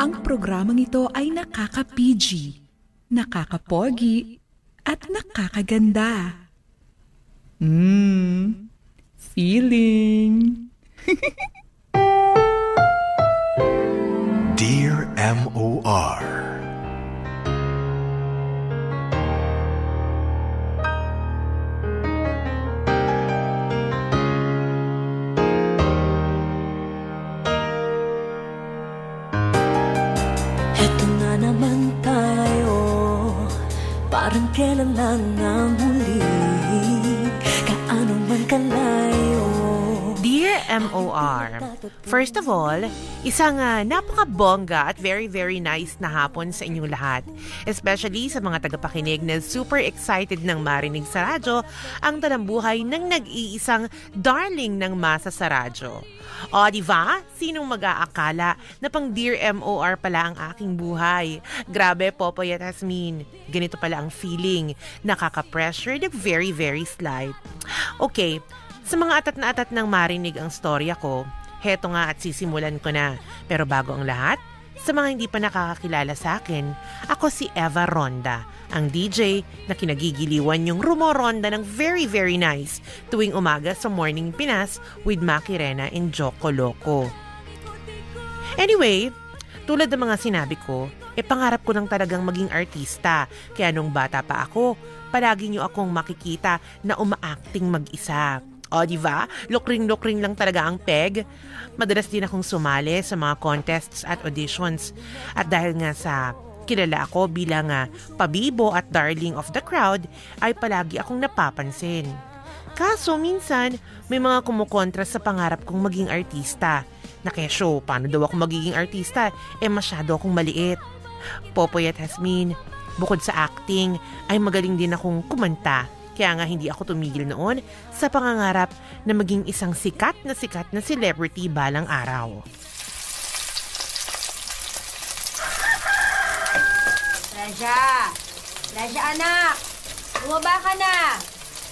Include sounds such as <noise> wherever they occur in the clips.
Ang programang ito ay nakaka-PG, nakaka-pogi, at nakakaganda. Mmm, feeling. Dear M.O.R. Parang kailan lang MOR, first of all, isang uh, napakabongga at very very nice na hapon sa inyong lahat. Especially sa mga tagapakinig na super excited nang marinig sa radyo ang talambuhay ng nag-iisang darling ng masa sa radyo. O, di ba? Sinong mag-aakala na pang Dear MOR pala ang aking buhay? Grabe, Popoy at Hasmin. Ganito pala ang feeling. Nakaka-pressured, very, very slight. Okay, sa mga atat na atat ng marinig ang storya ko, heto nga at sisimulan ko na. Pero bago ang lahat, sa mga hindi pa nakakakilala sa akin, ako si Eva Ronda, ang DJ na kinagigiliwan yung rumoronda ng very very nice tuwing umaga sa Morning Pinas with Maki Rena and Joko Loco. Anyway, tulad ng mga sinabi ko, eh pangarap ko lang talagang maging artista. Kaya nung bata pa ako, palagi nyo akong makikita na umaacting mag-isa. O, di ba? Lukring-lukring lang talaga ang peg. Madalas din akong sumali sa mga contests at auditions. At dahil nga sa kilala ako bilang uh, pabibo at darling of the crowd, ay palagi akong napapansin. Kaso minsan, may mga kumukontra sa pangarap kong maging artista. Na kesyo, paano daw ako magiging artista? Eh masyado akong maliit. Popoy at Hasmin, bukod sa acting, ay magaling din akong kumanta. Kaya nga hindi ako tumigil noon sa pangangarap na maging isang sikat na sikat na celebrity balang araw. Raja! Raja anak! Bumaba ka na!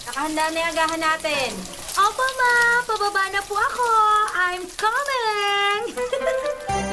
Nakahanda na yung agahan natin. Opo, ma! Pababa na po ako! I'm coming! <laughs>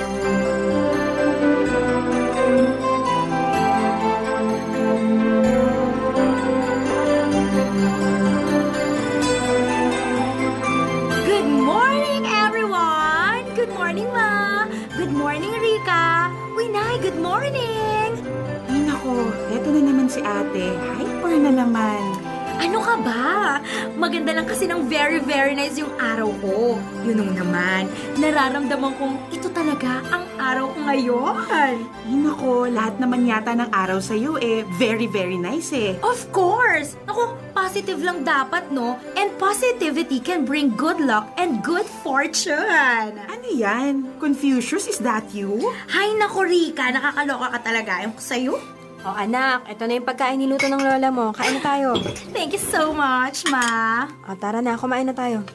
good morning! Ay nako, eto na naman si ate. Hyper na naman. Ano ka ba? Maganda lang kasi ng very, very nice yung araw ko. Yun nung naman, nararamdaman kong ito talaga ang araw ko ngayon. Ay nako, lahat naman yata ng araw sa'yo eh, very very nice eh. Of course! Ako, positive lang dapat, no? And positivity can bring good luck and good fortune. Ano yan? Confucius, is that you? Hay nako, Rika, nakakaloka ka talaga. Yung sa'yo? O anak, ito na yung pagkain niluto ng lola mo. Kain na tayo. <clears throat> Thank you so much, Ma. O tara na, kumain na tayo.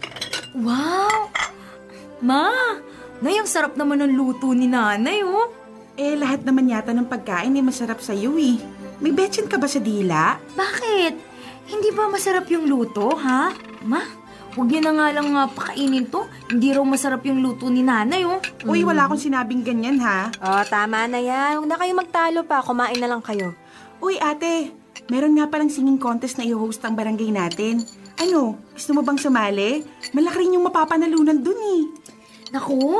Wow! Ma! Nay, ang sarap naman ng luto ni nanay, oh. Eh, lahat naman yata ng pagkain eh masarap sa'yo eh. May betchin ka ba sa dila? Bakit? Hindi ba masarap yung luto, ha? Ma, huwag niyo na nga lang nga pakainin to. Hindi raw masarap yung luto ni nanay, oh. Uy, wala akong sinabing ganyan ha. O, tama na yan. Huwag na kayo magtalo pa. Kumain na lang kayo. Uy, ate, meron nga palang singing contest na i-host ang barangay natin. Ano, gusto mo bang sumali? Malaki rin yung mapapanalunan dun eh. Naku,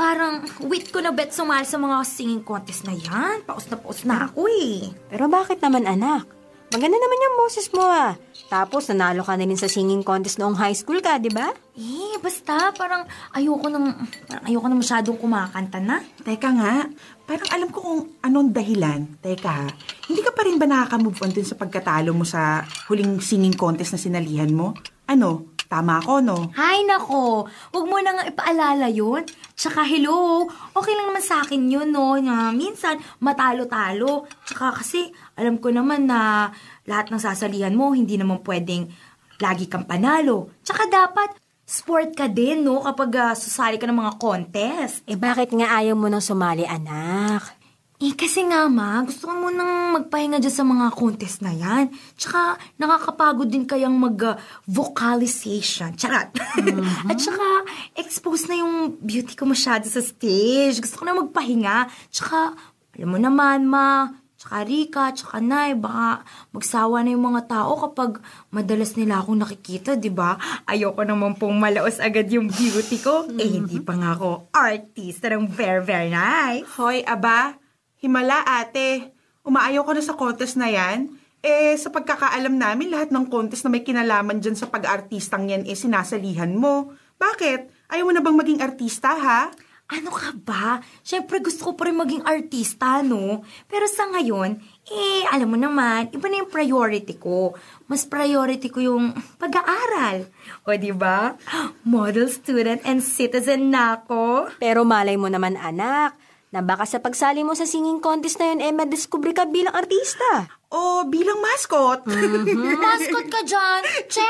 parang wait ko na bet sumali sa mga singing contest na yan. Paus na paus na ako, eh. Pero bakit naman anak? Maganda naman yung boses mo ah. Tapos nanalo ka na rin sa singing contest noong high school ka, di ba? Eh, basta parang ayoko nang, parang ayoko na masyadong kumakanta na. Teka nga, parang alam ko kung anong dahilan. Teka ha, hindi ka pa rin ba nakaka-move on dun sa pagkatalo mo sa huling singing contest na sinalihan mo? Ano, tama ako no? Hay nako, huwag mo na nga ipaalala yun. Tsaka hello, okay lang naman sa akin yun, no? Na minsan, matalo-talo. Tsaka kasi, alam ko naman na lahat ng sasalihan mo, hindi naman pwedeng lagi kang panalo. Tsaka dapat, sport ka din, no? Kapag uh, susali ka ng mga contest. Eh bakit nga ayaw mo nang sumali, anak? Eh, kasi nga ma, gusto ko munang magpahinga dyan sa mga contest na yan. Tsaka, nakakapagod din kayang mag-vocalization. Charot. <laughs> At tsaka, expose na yung beauty ko masyado sa stage. Gusto ko na magpahinga. Tsaka, alam mo naman, ma, tsaka Rika, tsaka Nay, baka magsawa na yung mga tao kapag madalas nila akong nakikita, di ba? Ayoko naman pong malaos agad yung beauty ko. Eh, hindi pa nga ako artista ng very, very nice. Hoy, aba, himala ate. Umaayaw ka na sa contest na yan. Eh, sa pagkakaalam namin, lahat ng contest na may kinalaman dyan sa pag-artistang yan, eh, sinasalihan mo. Bakit? Ayaw mo na bang maging artista, ha? Ano ka ba? Siyempre gusto ko pa rin maging artista, no? Pero sa ngayon, eh, alam mo naman, iba na yung priority ko. Mas priority ko yung pag-aaral. O, di ba? <gasps> Model student and citizen na ako. Pero malay mo naman anak, na baka sa pagsali mo sa singing contest na yun, eh, madiscover ka bilang artista. O bilang mascot. <laughs> Mascot ka dyan. Che,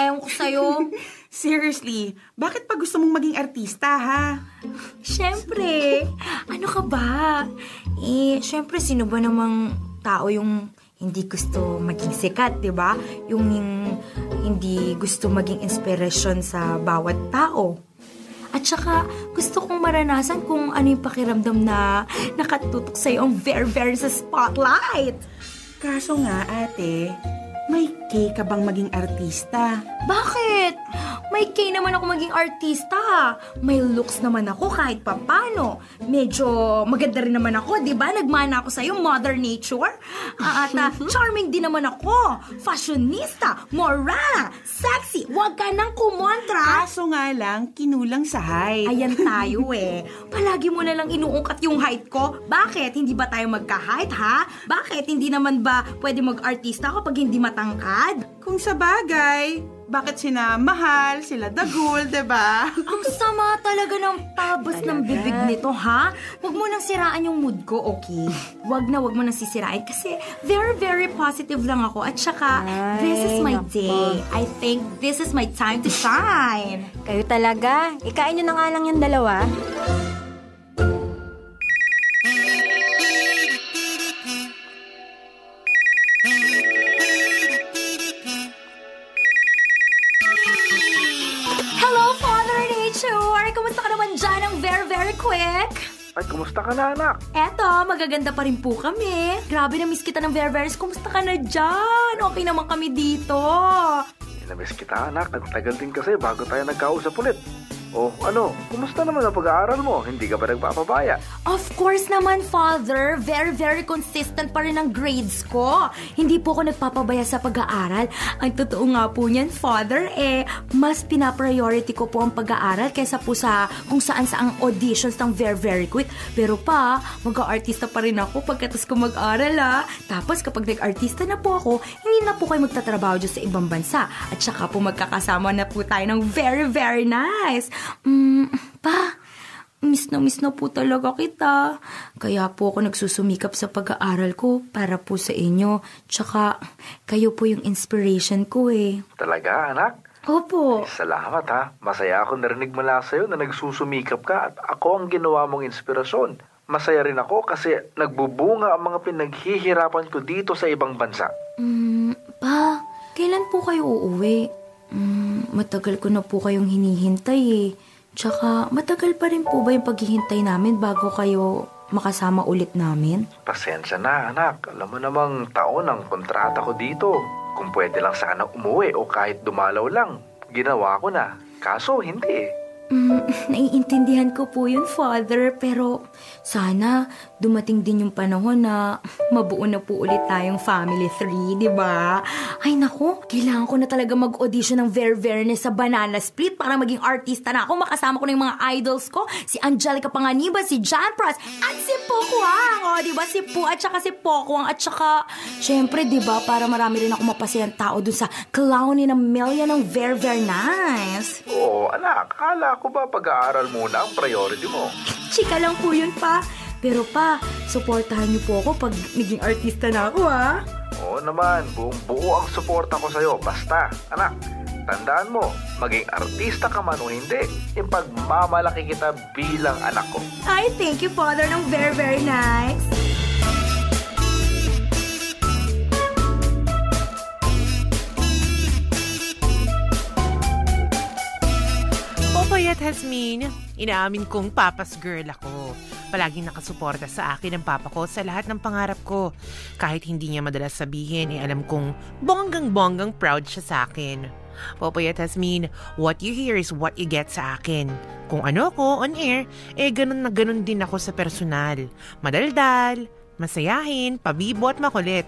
ewan ko sa'yo. <laughs> Seriously, bakit pa gusto mong maging artista, ha? Siyempre. Ano ka ba? Eh, siyempre, sino ba namang tao yung hindi gusto maging sikat, di ba? Yung hindi gusto maging inspirasyon sa bawat tao. At saka, gusto kong maranasan kung ano yung pakiramdam na nakatutok sa'yo ang very, very sa spotlight. Kaso nga, ate, may kay ka bang maging artista? Bakit? May kay naman ako maging artista. May looks naman ako kahit papano. Medyo maganda rin naman ako, di ba? Nagmana ako sa'yo, Mother Nature. At ah, <laughs> charming din naman ako. Fashionista, morala, sexy. Huwag ka nang kumontra. Kaso nga lang, kinulang sa height. Ayan <laughs> tayo eh. Palagi mo na lang inuungkat yung height ko. Bakit? Hindi ba tayo magka-height, ha? Bakit? Hindi naman ba pwede mag-artista kapag hindi matangkad? Kung sa bagay, bakit sina Mahal, sila Dagul, ba? <laughs> Ang sama talaga ng tabas ng bibig nito, ha? Huwag mo nang siraan yung mood ko, okay? Huwag na, huwag mo nang sisirain kasi very, very positive lang ako. At saka, this is my day. I think this is my time to shine. Kayo talaga, ikain nyo na nga lang yung dalawa. Ay, kumusta ka na, anak? Eto, magaganda pa rin po kami. Grabe na miss kita ng very, very. Kumusta ka na dyan? Okay naman kami dito. Inamiss kita, anak. Ang tagal din kasi bago tayo nagkausap ulit. Oh, ano? Kumusta naman ang pag-aaral mo? Hindi ka ba nagpapabaya? Of course naman, Father. Very, very consistent pa rin ang grades ko. Hindi po ako nagpapabaya sa pag-aaral. Ang totoo nga po niyan, Father, eh, mas pinapriority ko po ang pag-aaral kaysa po sa kung saan saang auditions ng very, very quick. Pero pa, mag-aartista pa rin ako pagkatas ko mag-aral, ah. Tapos kapag nag-artista na po ako, hindi na po kayo magtatrabaho dyan sa ibang bansa. At saka po magkakasama na po tayo ng very, very nice. Mm, pa, Miss na miss na po talaga kita. Kaya po ako nagsusumikap sa pag-aaral ko para po sa inyo. Tsaka, kayo po yung inspiration ko eh. Talaga, anak? Opo. Salamat ha. Masaya ako narinig mula sa'yo na nagsusumikap ka at ako ang ginawa mong inspirasyon. Masaya rin ako kasi nagbubunga ang mga pinaghihirapan ko dito sa ibang bansa. Mm, pa, kailan po kayo uuwi? Mm, matagal ko na po kayong hinihintay eh. Tsaka, matagal pa rin po ba yung paghihintay namin bago kayo makasama ulit namin? Pasensya na, anak. Alam mo namang taon ang kontrata ko dito. Kung pwede lang sana umuwi o kahit dumalaw lang, ginawa ko na. Kaso hindi eh. Mm, <laughs> naiintindihan ko po yun, Father. Pero sana dumating din yung panahon na mabuo na po ulit tayong family three, di ba? Ay nako, kailangan ko na talaga mag-audition ng Very Verness sa Banana Split para maging artista na ako. Makasama ko na yung mga idols ko. Si Angelica Panganiba, si John Pras, at si Pokwang. O, di ba? Si Po at saka si Pokwang. At saka, syempre, di ba, para marami rin ako mapasayang tao dun sa clowning ng million ng Very Very Nice. Oo, anak. Akala ko ba pag-aaral muna ang priority mo? Chika lang po yun pa. Pero pa, supportahan niyo po ako pag naging artista na ako ha. Oo naman, buong buo ang suporta ko sa'yo. Basta, anak, Tandaan mo, maging artista ka man o hindi, ipagmamalaki kita bilang anak ko. Ay, thank you, Father, ng very, very nice. O kaya't Hasmin, inaamin kong papas girl ako. Palaging nakasuporta sa akin ang papa ko sa lahat ng pangarap ko. Kahit hindi niya madalas sabihin, eh alam kong bonggang-bonggang proud siya sa akin. Popoy at Hasmin, what you hear is what you get sa akin. Kung ano ako on air, eh ganun na ganun din ako sa personal. Madaldal, masayahin, pabibo at makulit.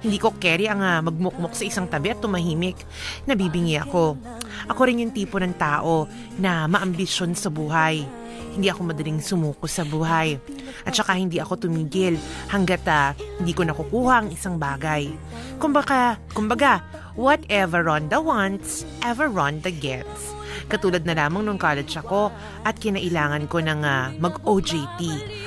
Hindi ko carry ang ah, magmukmok sa isang tabi at tumahimik. Nabibingi ako. Ako rin yung tipo ng tao na maambisyon sa buhay. Hindi ako madaling sumuko sa buhay. At saka hindi ako tumigil hanggat ah, hindi ko nakukuha ang isang bagay. Kumbaga, kumbaga, whatever Ronda wants, ever Ronda gets. Katulad na lamang nung college ako at kinailangan ko ng ah, mag-OJT.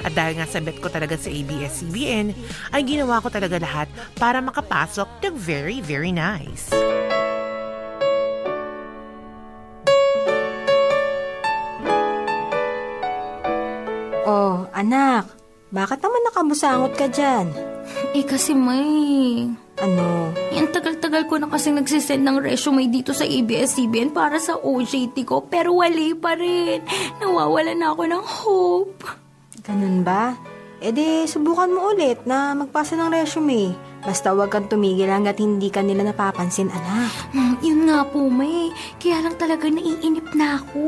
At dahil nga sa bet ko talaga sa ABS-CBN, ay ginawa ko talaga lahat para makapasok ng very, very nice. Oh, anak, bakit naman nakabusangot ka dyan? Eh, kasi may... Ano? Ang tagal-tagal ko na kasing nagsisend ng resume dito sa ABS-CBN para sa OJT ko, pero wali pa rin. Nawawala na ako ng hope. Ganun ba? E di, subukan mo ulit na magpasa ng resume. Basta huwag kang tumigil hanggat hindi ka nila napapansin, anak. Hmm, yun nga po, may. Kaya lang talaga naiinip na ako.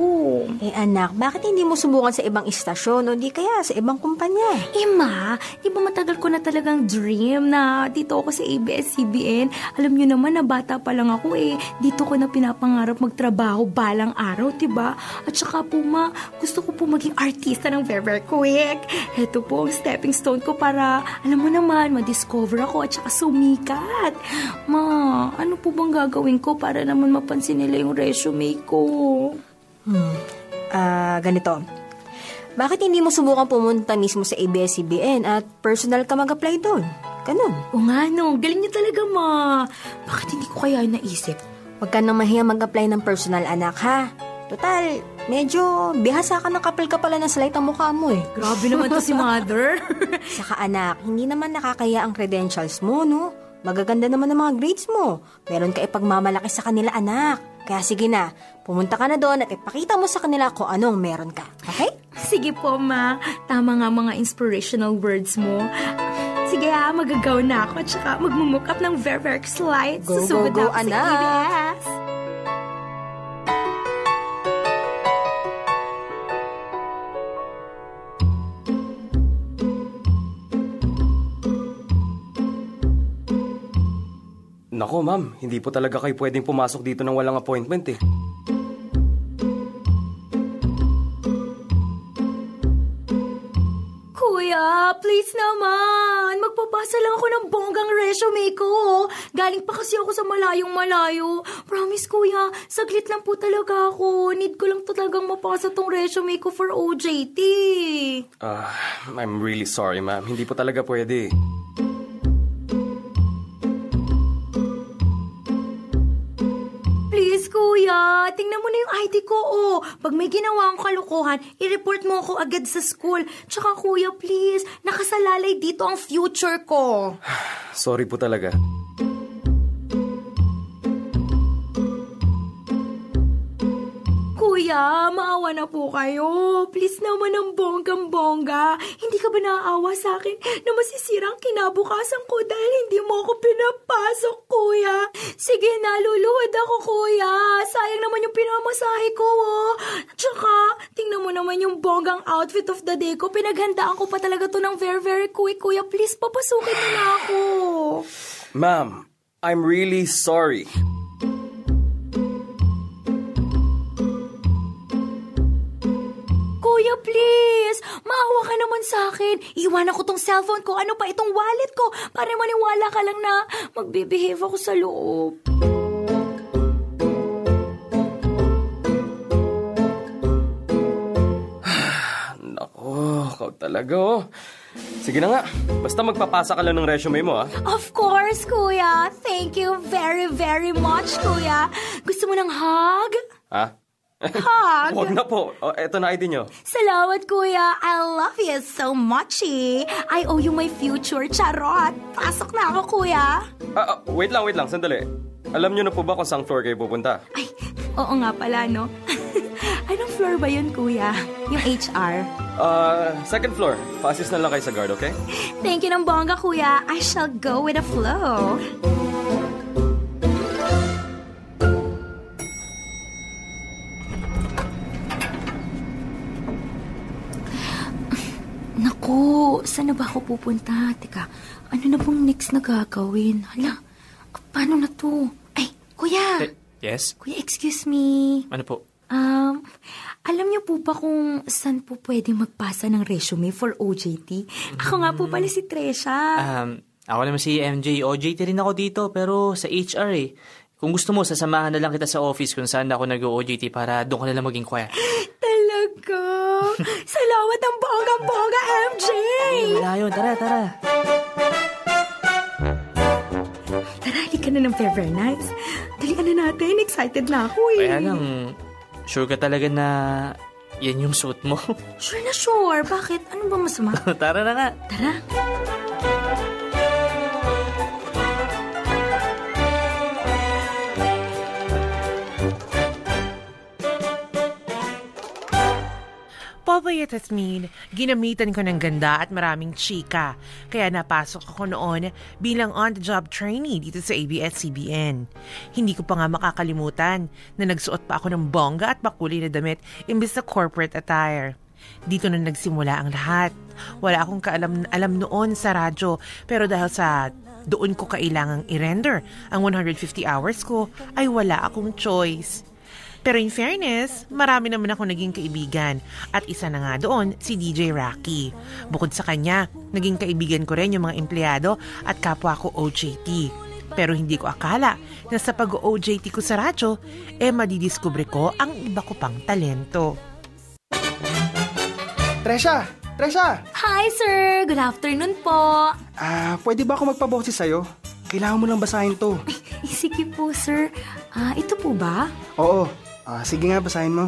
Eh anak, bakit hindi mo subukan sa ibang istasyon o di kaya sa ibang kumpanya? Eh ma, di ba matagal ko na talagang dream na dito ako sa ABS-CBN? Alam nyo naman na bata pa lang ako eh. Dito ko na pinapangarap magtrabaho balang araw, di ba? At saka po ma, gusto ko po maging artista ng very, very quick. Ito po ang stepping stone ko para, alam mo naman, ma-discover ako at saka sumikat. Ma, ano po bang gagawin ko para naman mapansin nila yung resume ko? Hmm. Ah, ganito. Bakit hindi mo subukan pumunta mismo sa ABS-CBN at personal ka mag-apply doon? Ganun. O nga no, galing niyo talaga ma. Bakit hindi ko kaya naisip? Huwag ka nang mahiya mag-apply ng personal anak, ha? Total, medyo bihasa ka ng kapal-kapalan ng slide ang mukha mo eh. Grabe naman to si mother. <laughs> Saka anak, hindi naman nakakaya ang credentials mo, no? Magaganda naman ang mga grades mo. Meron ka ipagmamalaki sa kanila, anak. Kaya sige na, pumunta ka na doon at ipakita mo sa kanila kung anong meron ka. Okay? Sige po, ma. Tama nga mga inspirational words mo. Sige ha, magagaw na ako at saka magmumuk up ng very, very slides. Go, go, go, ako sa anak. Nako ma'am, hindi po talaga kayo pwedeng pumasok dito ng walang appointment eh. Kuya, please naman. Magpapasa lang ako ng bonggang resume ko. Galing pa kasi ako sa malayong malayo. Promise, kuya, saglit lang po talaga ako. Need ko lang talagang mapasa tong resume ko for OJT. Ah, I'm really sorry ma'am, hindi po talaga pwede. Please, kuya, tingnan mo na yung ID ko, oh. Pag may ginawa akong kalokohan, i-report mo ako agad sa school. Tsaka, kuya, please, nakasalalay dito ang future ko. <sighs> Sorry po talaga. Kuya, maawa na po kayo. Please naman ang bonggang-bongga. Hindi ka ba naaawa sa akin na masisira ang kinabukasan ko dahil hindi mo ako pinapasok, kuya? Sige na, luluhod ako, kuya. Sayang naman yung pinamasahe ko, oh. Tsaka, tingnan mo naman yung bonggang outfit of the day ko. Pinaghandaan ko pa talaga to ng very, very quick, kuya. Please, papasukin mo na ako. Ma'am, I'm really sorry. Kuya, please! Maawa ka naman sa akin. Iwan ko tong cellphone ko. Ano pa itong wallet ko? Para maniwala ka lang na magbe-behave ako sa loob. <sighs> Nako, Ikaw talaga, oh. Sige na nga. Basta magpapasa ka lang ng resume mo, ah. Of course, kuya. Thank you very, very much, kuya. Gusto mo ng hug? Ha? Hug? Huwag na po. O, eto na ID nyo. Salamat, kuya. I love you so much, eh. I owe you my future. Charot. Pasok na ako, kuya. Ah, ah, wait lang, wait lang. Sandali. Alam nyo na po ba kung saan floor kayo pupunta? Ay, oo nga pala, no? <laughs> Anong floor ba yun, kuya? Yung HR. Ah, second floor. Pa-assist na lang kayo sa guard, okay? Thank you ng bongga, kuya. I shall go with the flow. Saan na ba ako pupunta? Teka, ano na bang next na gagawin? Hala, paano na to? Ay, kuya! Yes? Kuya, excuse me. Ano po? Um, alam niyo po ba kung saan po pwedeng magpasa ng resume for OJT? Ako nga po pala si Tresha. Um, ako naman si MJ. OJT rin ako dito, pero sa HR eh. Kung gusto mo, sasamahan na lang kita sa office kung saan ako nag-OJT para doon ka na lang maging <laughs> Talaga? Salamat ang bongga-bongga, MJ! Wala yun. Tara, tara. Tara, halika na ng Fever Nights. Dalian na natin. Excited na ako eh. Kaya lang, sure ka talaga na yan yung suit mo? Sure na sure. Bakit? Ano ba masama? <laughs> tara na nga. Tara. Poboy at Asmin, ginamitan ko ng ganda at maraming chika. Kaya napasok ako noon bilang on-the-job trainee dito sa ABS-CBN. Hindi ko pa nga makakalimutan na nagsuot pa ako ng bongga at makulay na damit imbes sa corporate attire. Dito na nagsimula ang lahat. Wala akong kaalam alam noon sa radyo pero dahil sa doon ko kailangang i-render ang 150 hours ko ay wala akong choice. Pero in fairness, marami naman ako naging kaibigan at isa na nga doon si DJ Rocky. Bukod sa kanya, naging kaibigan ko rin yung mga empleyado at kapwa ko OJT. Pero hindi ko akala na sa pag-OJT ko sa radyo, eh madidiskubre ko ang iba ko pang talento. Tresha! Tresha! Hi, sir. Good afternoon po. Ah, pwede ba ako magpaboses sa'yo? Kailangan mo lang basahin to. Sige po, sir. Ah, ito po ba? Oo. Ah, sige nga, basahin mo.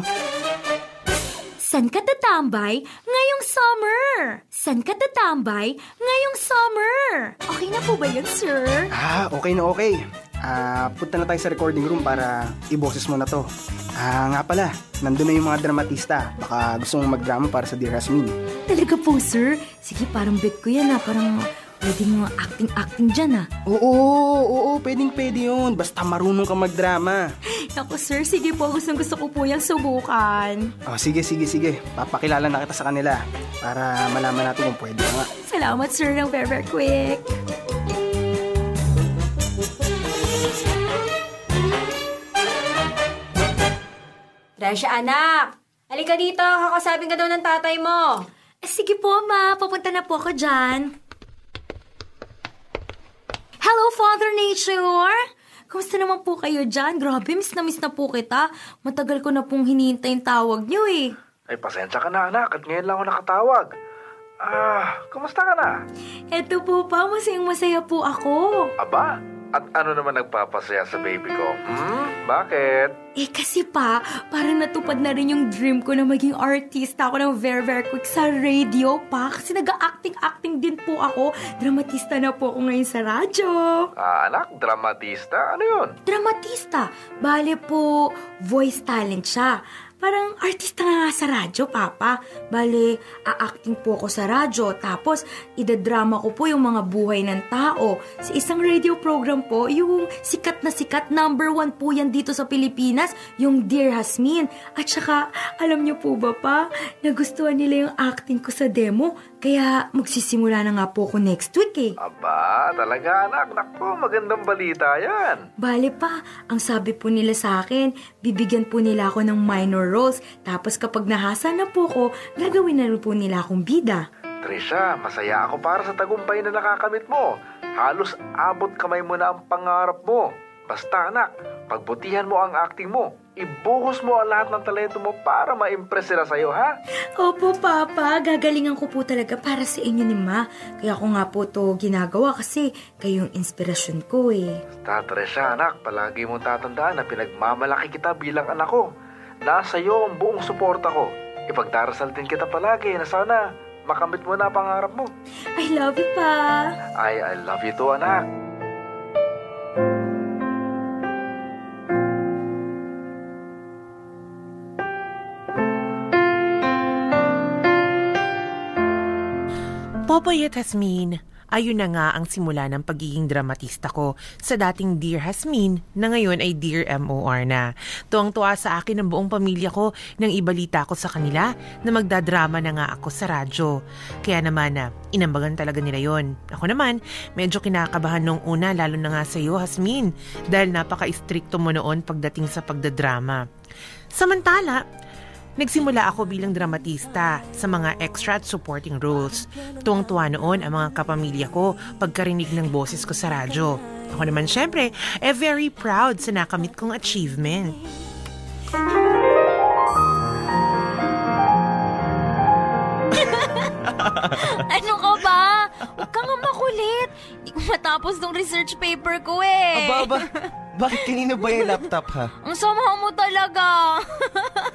San ka tatambay ngayong summer? San ka tatambay ngayong summer? Okay na po ba yun, sir? Ah, okay na okay. Ah, punta na tayo sa recording room para iboses mo na to. Ah, nga pala, nandun na yung mga dramatista. Baka gusto mong magdrama para sa Dear Hasmin. Talaga po, sir? Sige, parang bet ko yan ah. Parang pwede mo acting-acting dyan ah. Oo, oo, pwedeng pwede yun. Basta marunong ka magdrama. <gasps> Ako, sir, sige po. Gustong gusto ko po yung subukan. Oh, sige, sige, sige. Papakilala na kita sa kanila para malaman natin kung pwede nga. Salamat, sir, ng very, very quick. Resha, anak! Halika dito, kakasabing ka daw ng tatay mo. Eh, sige po, ma. Papunta na po ako dyan. Hello, Father Nature! Kamusta naman po kayo dyan? Grabe, miss na miss na po kita. Matagal ko na pong hinihintay yung tawag niyo eh. Ay, pasensya ka na anak at ngayon lang ako nakatawag. Ah, kumusta ka na? Eto po pa, masayang masaya po ako. Aba, at ano naman nagpapasaya sa baby ko? Hmm? Bakit? Eh kasi pa, parang natupad na rin yung dream ko na maging artista ako ng very very quick sa radio pa. Kasi nag-acting-acting din po ako. Dramatista na po ako ngayon sa radyo. Ah, anak, dramatista? Ano yun? Dramatista. Bale po, voice talent siya. Parang artista nga sa radyo, Papa. Bale, a-acting po ako sa radyo. Tapos, idadrama ko po yung mga buhay ng tao. Sa isang radio program po, yung sikat na sikat, number one po yan dito sa Pilipinas, yung Dear Hasmin. At saka, alam niyo po ba pa, nagustuhan nila yung acting ko sa demo. Kaya, magsisimula na nga po ako next week eh. Aba, talaga anak. Naku, magandang balita yan. Bale pa, ang sabi po nila sa akin, bibigyan po nila ako ng minor roles. Tapos kapag nahasa na po ko, gagawin na rin po nila akong bida. Trisha, masaya ako para sa tagumpay na nakakamit mo. Halos abot kamay mo na ang pangarap mo. Basta anak, pagbutihan mo ang acting mo. Ibuhos mo ang lahat ng talento mo para ma-impress sila sa'yo, ha? Opo, Papa. Gagalingan ko po talaga para sa inyo ni Ma. Kaya ko nga po to ginagawa kasi kayo yung inspirasyon ko eh. Tatresya, anak, palagi mong tatandaan na pinagmamalaki kita bilang anak ko. Nasa iyo ang buong suporta ko. Ipagdarasal din kita palagi na sana makamit mo na ang pangarap mo. I love you, Pa. Ay, I love you too, anak. Popoy at Hasmin, ayun na nga ang simula ng pagiging dramatista ko sa dating Dear Hasmin na ngayon ay Dear MOR na. Tuwang-tuwa sa akin ang buong pamilya ko nang ibalita ko sa kanila na magdadrama na nga ako sa radyo. Kaya naman na, inambagan talaga nila yon. Ako naman, medyo kinakabahan nung una lalo na nga sa iyo Hasmin dahil napaka-istrikto mo noon pagdating sa pagdadrama. Samantala, Nagsimula ako bilang dramatista sa mga extra at supporting roles. Tuwang-tuwa noon ang mga kapamilya ko pagkarinig ng boses ko sa radyo. Ako naman syempre, eh very proud sa nakamit kong achievement. <laughs> ano ka ba? Huwag ka nga makulit. Di ko matapos tong research paper ko eh. Aba, aba. Bakit kanino ba yung laptop ha? Ang sama mo talaga.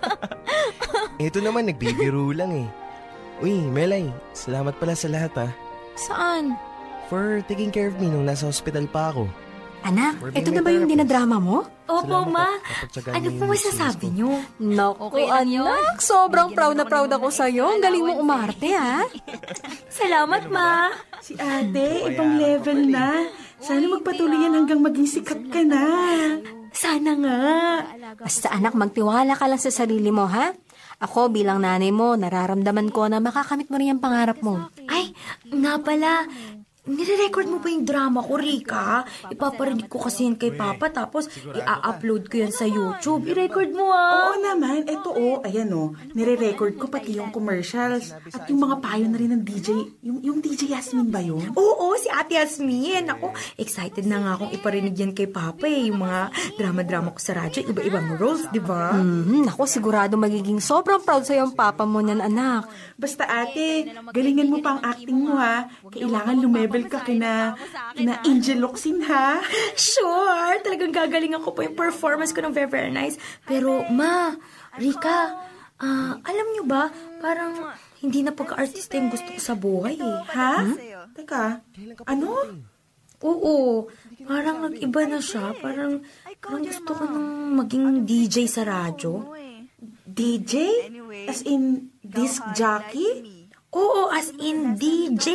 <laughs> Ito naman, nagbibiro lang eh. Uy, Melay, salamat pala sa lahat ha. Saan? For taking care of me nung nasa hospital pa ako. Anak, For ito na ba yung dinadrama mo? Opo, Salamat Ma. Ano po masasabi niyo? Naku, Okay anak. Sobrang proud na proud ako sa'yo. Ang galing mo umarte, ha? <laughs> Salamat, Ma. Si ate, ibang level na. Sana magpatuloy yan hanggang maging sikat ka na. Sana nga. Basta anak, magtiwala ka lang sa sarili mo, ha? Ako bilang nanay mo, nararamdaman ko na makakamit mo rin ang pangarap mo. Ay, nga pala, nire-record mo ba yung drama ko, Rika? Ipaparinig ko kasi yan kay Papa, tapos i-upload ko yan sa YouTube. I-record mo, ah. Oo naman, eto oh, ayan oh, nire-record ko pati yung commercials. At yung mga payo na rin ng DJ, yung, yung DJ Yasmin ba yun? Oo, si Ate Yasmin. Ako, excited na nga akong iparinig yan kay Papa eh. Yung mga drama-drama ko sa radyo, iba-ibang roles, di ba? Mhm, ako sigurado magiging sobrang proud sa'yo ang papa mo niyan, anak. Basta ate, galingan mo pa ang acting mo ha. Kailangan lumebel ka kina, kina Angel Locsin ha. Sure, talagang gagaling ako po yung performance ko ng very, very nice. Pero, Ma, Rika, ah, alam nyo ba, parang hindi na pagka-artista yung gusto ko sa buhay eh. Ha? Teka, ano? Oo, parang nag-iba na siya. Parang, parang gusto ko nang maging DJ sa radyo. DJ? As in, disc jockey? Oo, as in DJ.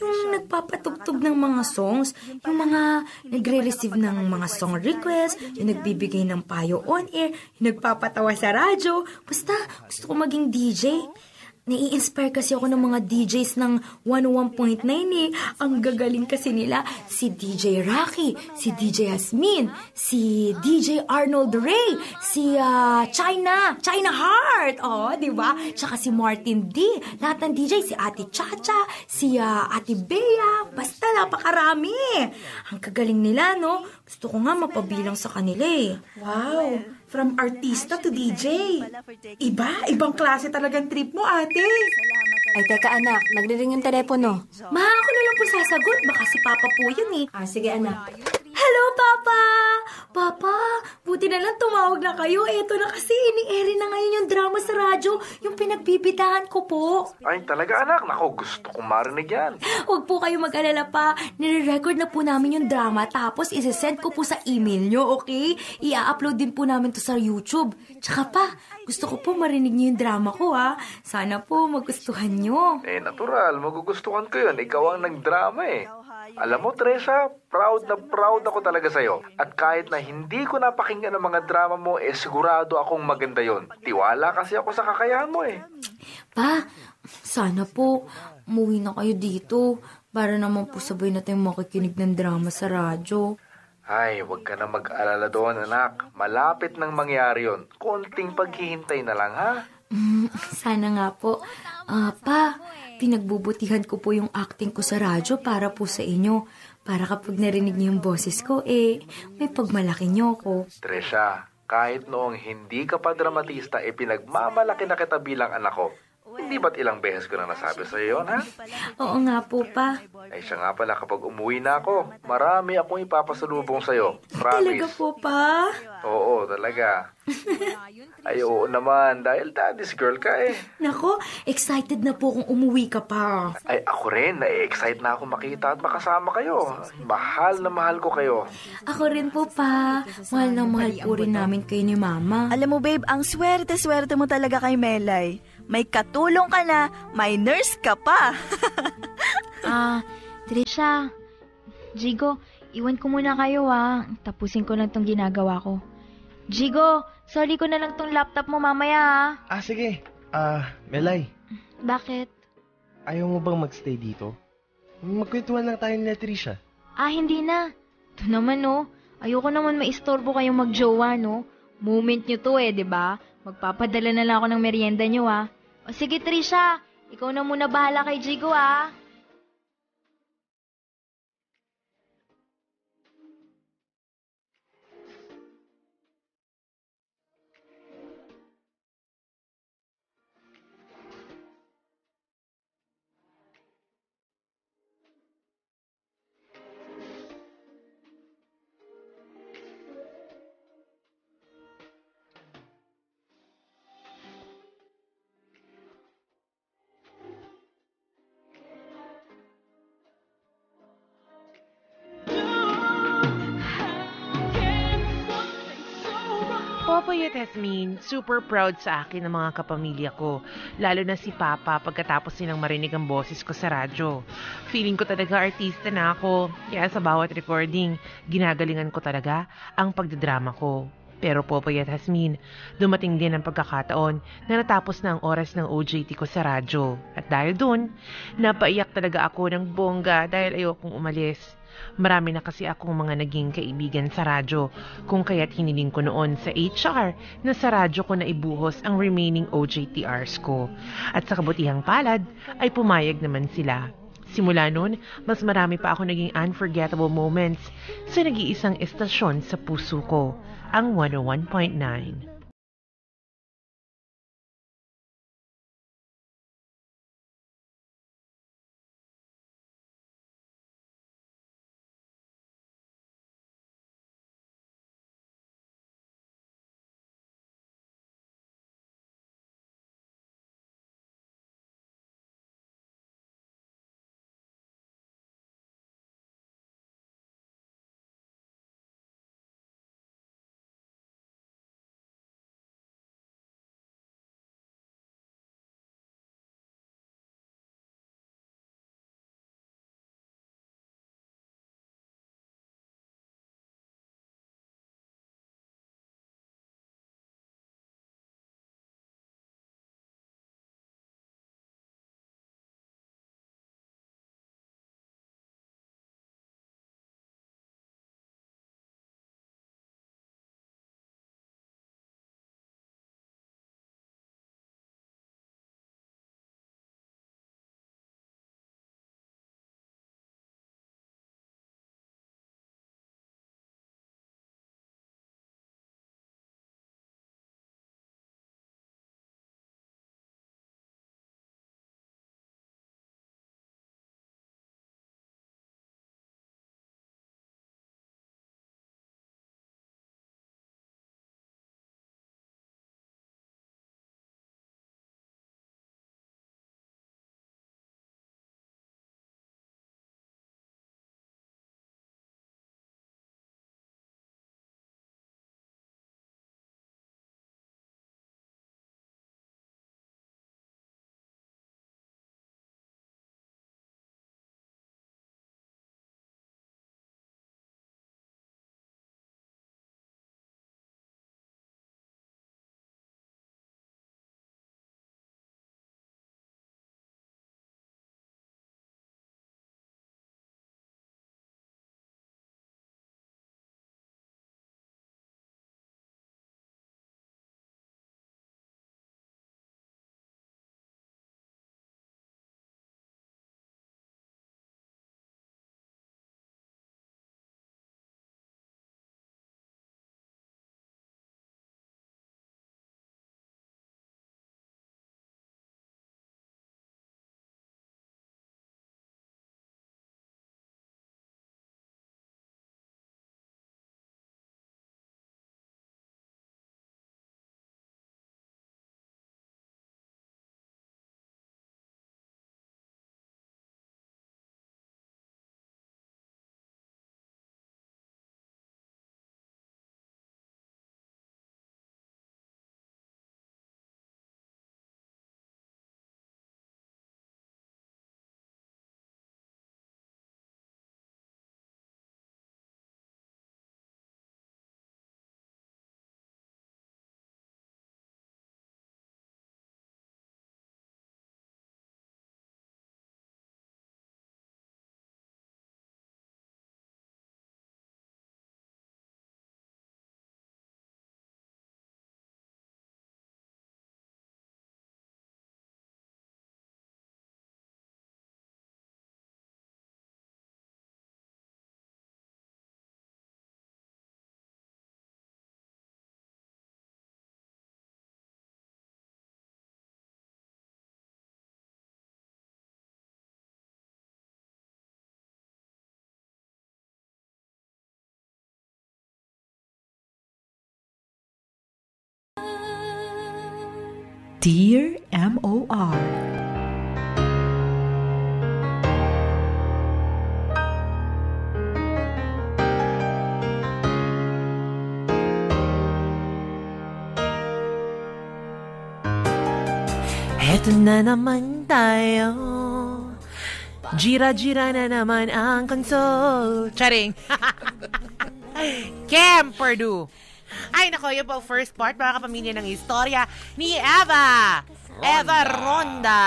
Yung nagpapatugtog ng mga songs, yung mga nagre-receive ng mga song request, yung nagbibigay ng payo on air, yung nagpapatawa sa radyo. Basta, gusto ko maging DJ. Nai-inspire kasi ako ng mga DJs ng 101.9 eh. Ang gagaling kasi nila si DJ Rocky, si DJ Yasmin, si DJ Arnold Ray, si ah, China, China Heart, oh, di ba? Tsaka si Martin D. Lahat ng DJ, si Ate Chacha, si ah, Ate Bea, basta napakarami. Ang kagaling nila, no? Gusto ko nga mapabilang sa kanila eh. Wow, from artista to DJ. Iba, ibang klase talagang trip mo ate. Ay, teka anak, nagriring yung telepono. Ma, ako na lang po sasagot. Baka si Papa po yun eh. Ah, sige anak. Hello, Papa! Papa, buti na lang tumawag na kayo. Eto na kasi, ini-airy na ngayon yung drama sa radyo, yung pinagbibitahan ko po. Ay, talaga anak. Nako, gusto kong marinig yan. Huwag po kayo mag-alala pa. Nire-record na po namin yung drama, tapos isi-send ko po sa email nyo, okay? I-upload din po namin to sa YouTube. Tsaka pa, gusto ko po marinig nyo yung drama ko, ha? Sana po magustuhan nyo. Eh, natural. Magugustuhan ko yun. Ikaw ang nagdrama eh. Alam mo, Teresa, proud na proud ako talaga sa'yo. At kahit na hindi ko napakinggan ang mga drama mo, eh sigurado akong maganda yon. Tiwala kasi ako sa kakayahan mo eh. Pa, sana po umuwi na kayo dito para naman po sabay na tayong makikinig ng drama sa radyo. Ay, huwag ka na mag-alala doon, anak. Malapit nang mangyari yon. Konting paghihintay na lang, ha? Mm, <laughs> sana nga po. Ah, pa, pinagbubutihan ko po yung acting ko sa radyo para po sa inyo. Para kapag narinig niyo yung boses ko, eh, may pagmalaki niyo ko. Tresha, Kahit noong hindi ka pa dramatista, e pinagmamalaki na kita bilang anak ko. Hindi ba't ilang beses ko na nasabi sa iyo, ha? Oo nga po, pa. Ay siya nga pala, kapag umuwi na ako, marami akong ipapasalubong sa'yo. Talaga Promise. po, pa. Oo, talaga. Ay, oo naman, dahil daddy's girl ka eh. Nako, excited na po kung umuwi ka pa. Ay, ako rin, na-excite na ako makita at makasama kayo. Mahal na mahal ko kayo. Ako rin po, pa. Mahal na mahal po rin namin kayo ni Mama. Alam mo, babe, ang swerte-swerte mo talaga kay Melay. May katulong ka na, may nurse ka pa. <laughs> Ah, Trisha, Jigo, iwan ko muna kayo ah. Tapusin ko lang tong ginagawa ko. Jigo, sorry ko na lang tong laptop mo mamaya ah. Ah, sige. Ah, Melay, Bakit? ayaw mo bang magstay dito? Magkwentuhan lang tayo ni Trisha. Ah, hindi na. Ito naman no. Ayoko naman maistorbo kayong magjowa no. Moment nyo to eh, di ba? Magpapadala na lang ako ng merienda nyo ah. O sige Trisha, ikaw na muna bahala kay Jigo ah. Popoy at Jasmine, super proud sa akin ng mga kapamilya ko. Lalo na si Papa pagkatapos nilang marinig ang boses ko sa radyo. Feeling ko talaga artista na ako. Kaya sa bawat recording, ginagalingan ko talaga ang pagdadrama ko. Pero Popoy at Jasmine, dumating din ang pagkakataon na natapos na ang oras ng OJT ko sa radyo. At dahil dun, napaiyak talaga ako ng bongga dahil ayokong umalis. Marami na kasi akong mga naging kaibigan sa radyo, kung kaya't hiniling ko noon sa HR na sa radyo ko na ibuhos ang remaining OJT hours ko. At sa kabutihang palad, ay pumayag naman sila. Simula noon, mas marami pa ako naging unforgettable moments sa nag-iisang estasyon sa puso ko, ang 101.9. Dear M.O.R. Heto na naman tayo. Jira-jira na naman ang console. Charing. <laughs> Cam Purdue. Ay, nako, yun po first part, mga kapamilya ng istorya ni Eva. Eva Ronda.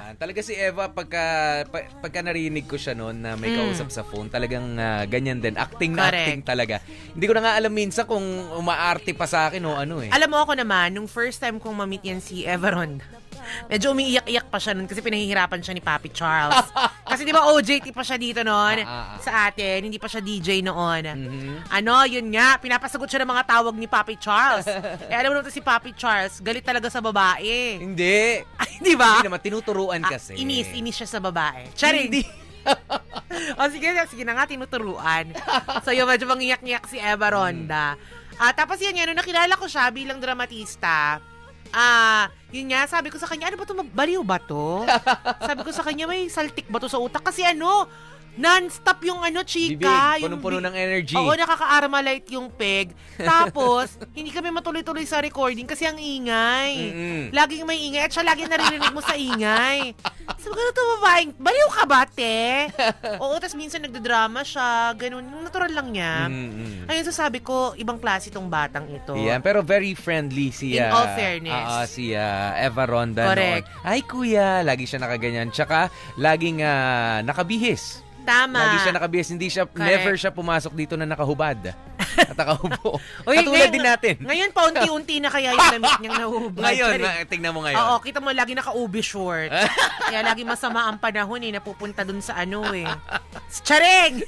Ah, talaga si Eva, pagka, pa- pagka narinig ko siya noon na may Mm. kausap sa phone, talagang ah, ganyan din. Acting na Correct. acting talaga. Hindi ko na nga alam minsan kung umaarte pa sa akin o ano eh. Alam mo ako naman, nung first time kong mamit yan si Eva Ronda, medyo umiiyak-iyak pa siya nun kasi pinahihirapan siya ni Papi Charles. <laughs> kasi di ba OJT pa siya dito noon Ah, sa atin, hindi pa siya DJ noon. Mm-hmm. Ano, yun nga, pinapasagot siya ng mga tawag ni Papi Charles. <laughs> eh alam mo naman si Papi Charles, galit talaga sa babae. Hindi. di ba? Hindi naman, tinuturuan kasi. Ah, Inis, inis siya sa babae. Charing. Hindi. <laughs> o sige, sige na nga, tinuturuan. so yung medyo mangiyak-ngiyak si Eva Ronda. Ah, tapos yan yan, nung nakilala ko siya bilang dramatista, ah, yun nga, sabi ko sa kanya, ano ba to, baliw ba to? <laughs> sabi ko sa kanya, may saltik ba to sa utak? Kasi ano, non-stop yung ano, chika. Bibig, yung punong-puno ng energy. Oo, nakaka-armalite yung peg. Tapos, <laughs> hindi kami matuloy-tuloy sa recording kasi ang ingay. Mm-mm. Laging may ingay at siya laging naririnig mo sa ingay. <laughs> Sabi ko, ano to babaeng, baliw ka ba, te? Oo, tapos minsan nagdadrama siya, ganun. Natural lang niya. Mm-mm. Ayun, so sabi ko, ibang klase tong batang ito. Yan, pero very friendly si In all fairness. ah, si ah, Eva Ronda Correct. noon. Ay kuya, lagi siya nakaganyan. Tsaka laging ah, nakabihis. Tama. Lagi siya nakabihis, hindi siya Correct. never siya pumasok dito na nakahubad. <laughs> At nakaupo. Uy, Katulad ngayon- din natin. Ngayon, paunti-unti na kaya yung damit niyang <laughs> nahubad. Ngayon, ma- tingnan mo ngayon. Oo, kita mo lagi naka-ubi short. <laughs> kaya lagi masama ang panahon eh, napupunta dun sa ano eh. Charing!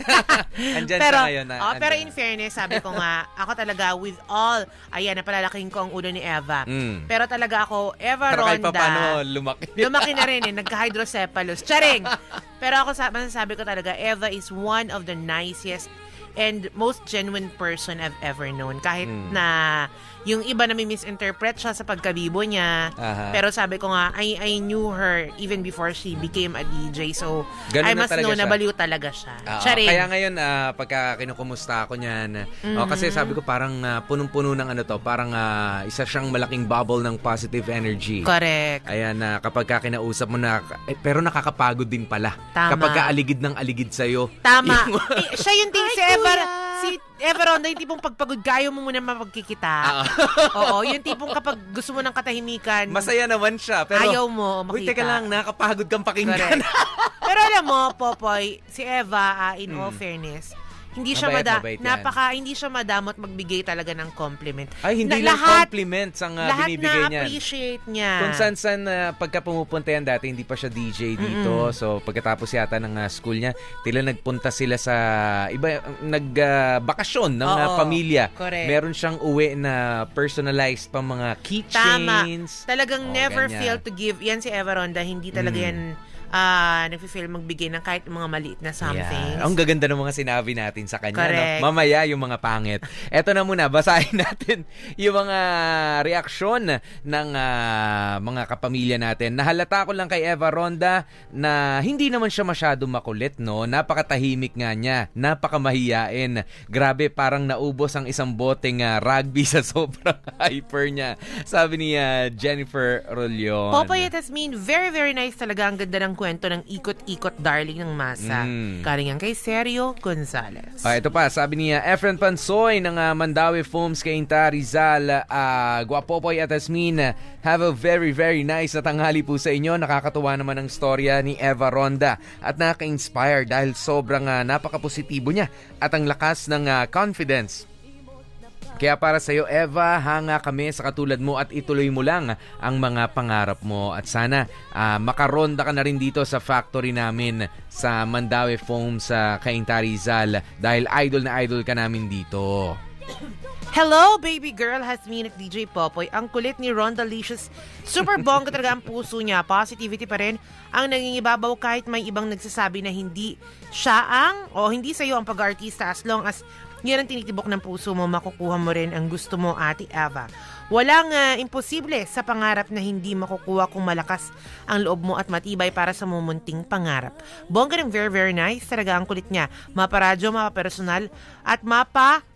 Andyan pero, siya ngayon. Na, oh, pero in fairness, sabi ko nga, ako talaga with all, ayan, napalalaking ko ang ulo ni Eva. Mm. Pero talaga ako, Eva Pero kahit Ronda. pa paano, lumaki. Lumaki na rin eh, nagka-hydrocephalus. Charing! Pero ako, sa, masasabi ko talaga, Eva is one of the nicest and most genuine person I've ever known. Kahit Mm. na yung iba na may misinterpret siya sa pagkabibo niya. Aha. Pero sabi ko nga, I, I knew her even before she became a DJ. So, Ganun I na must talaga know na siya. baliw talaga siya. Charing. kaya ngayon, ah, pagka kinukumusta ako niyan, oh, kasi Mhm. sabi ko parang ah, punong-puno ng ano to, parang ah, isa siyang malaking bubble ng positive energy. Correct. Ayan, na kapag ka kinausap mo na, eh, pero nakakapagod din pala. Tama. Kapag ka aligid ng aligid sa'yo. Tama. Yung- <laughs> Eh, siya yung ting si Eva, si Eva Ronda, yung tipong pagpagod ka, ayaw mo muna mapagkikita. Oo, yung tipong kapag gusto mo ng katahimikan. Masaya naman siya, pero... Ayaw mo makita. Uy, teka lang, nakakapagod kang pakinggan. Pero alam mo, Popoy, si Eva, ah, in all fairness, hindi siya. Mabait, mada- mabait yan. napaka hindi siya madamot magbigay talaga ng compliment. Ay, hindi Na- lang lahat, compliments ang lahat binibigay na niyan. appreciate niya. Kung saan-saan na pagka pumupunta yan dati, hindi pa siya DJ dito. Mm-mm. So, pagkatapos yata ng ah, school niya, tila nagpunta sila sa iba, nagbakasyon ng ah, Oo, pamilya. correct. Meron siyang uwi na personalized pa mga Tama. keychains. Talagang Oh, never ganyan. fail to give. Yan si Eva Ronda, hindi talaga Mm. yan ah nagfi-feel magbigay ng kahit mga maliit na something. Yan. Ang gaganda ng mga sinabi natin sa kanya. Correct. No? Mamaya yung mga pangit. Eto na muna, basahin <laughs> natin yung mga reaksyon ng ah, mga kapamilya natin. Nahalata ko lang kay Eva Ronda na hindi naman siya masyado makulit, no? Napakatahimik nga niya. Napakamahiyain. Grabe, parang naubos ang isang boteng ah, rugby <laughs> sa sobrang hyper niya. Sabi ni ah, Jennifer Rolyon. Popoy at Tasmin, very very nice talaga ang ganda ng kwento ng ikot-ikot darling ng masa. Mm. Galing yan kay Sergio Gonzalez. Ah, ito pa, sabi niya, Efren Pansoy ng ah, Mandawi Foams kay Inta Rizal, uh, Guapopoy at Asmin, have a very, very nice na tanghali po sa inyo. Nakakatuwa naman ang storya ni Eva Ronda at nakaka-inspire dahil sobrang ah, napaka-positibo niya at ang lakas ng ah, confidence. Kaya para sa iyo, Eva, hanga kami sa katulad mo at ituloy mo lang ang mga pangarap mo. At sana ah, makaronda ka na rin dito sa factory namin sa Mandawi Foam sa Cainta Rizal dahil idol na idol ka namin dito. Hello, baby girl, Hasmin at DJ Popoy. Ang kulit ni Ronda Licious. Super bongga talaga ang puso niya. Positivity pa rin ang nangingibabaw kahit may ibang nagsasabi na hindi siya ang o hindi sa'yo ang pag-artista as long as yan ang tinitibok ng puso mo, makukuha mo rin ang gusto mo, Ate Eva. Walang ah, imposible sa pangarap na hindi makukuha kung malakas ang loob mo at matibay para sa mumunting pangarap. Bongga ng very very nice. Talaga ang kulit niya. Maparadyo, mapapersonal at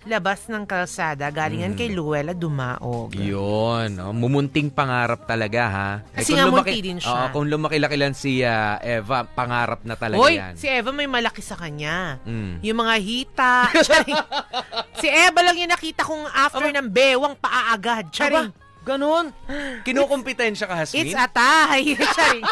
mapalabas ng kalsada. Galingan Mm. kay Luella Dumaog. Yun, oh, mumunting pangarap talaga ha. Kasi kung nga lumaki- munti din siya. Oo, kung lumaki-laki lang si ah, Eva, pangarap na talaga Hoy, yan. si Eva may malaki sa kanya. Mm. Yung mga hita. <laughs> Charing. si Eva lang yung nakita kong after ng bewang paaagad. Charing. Ganon? Kinukumpetensya ka, Hasmin? It's atay. <laughs> Charing.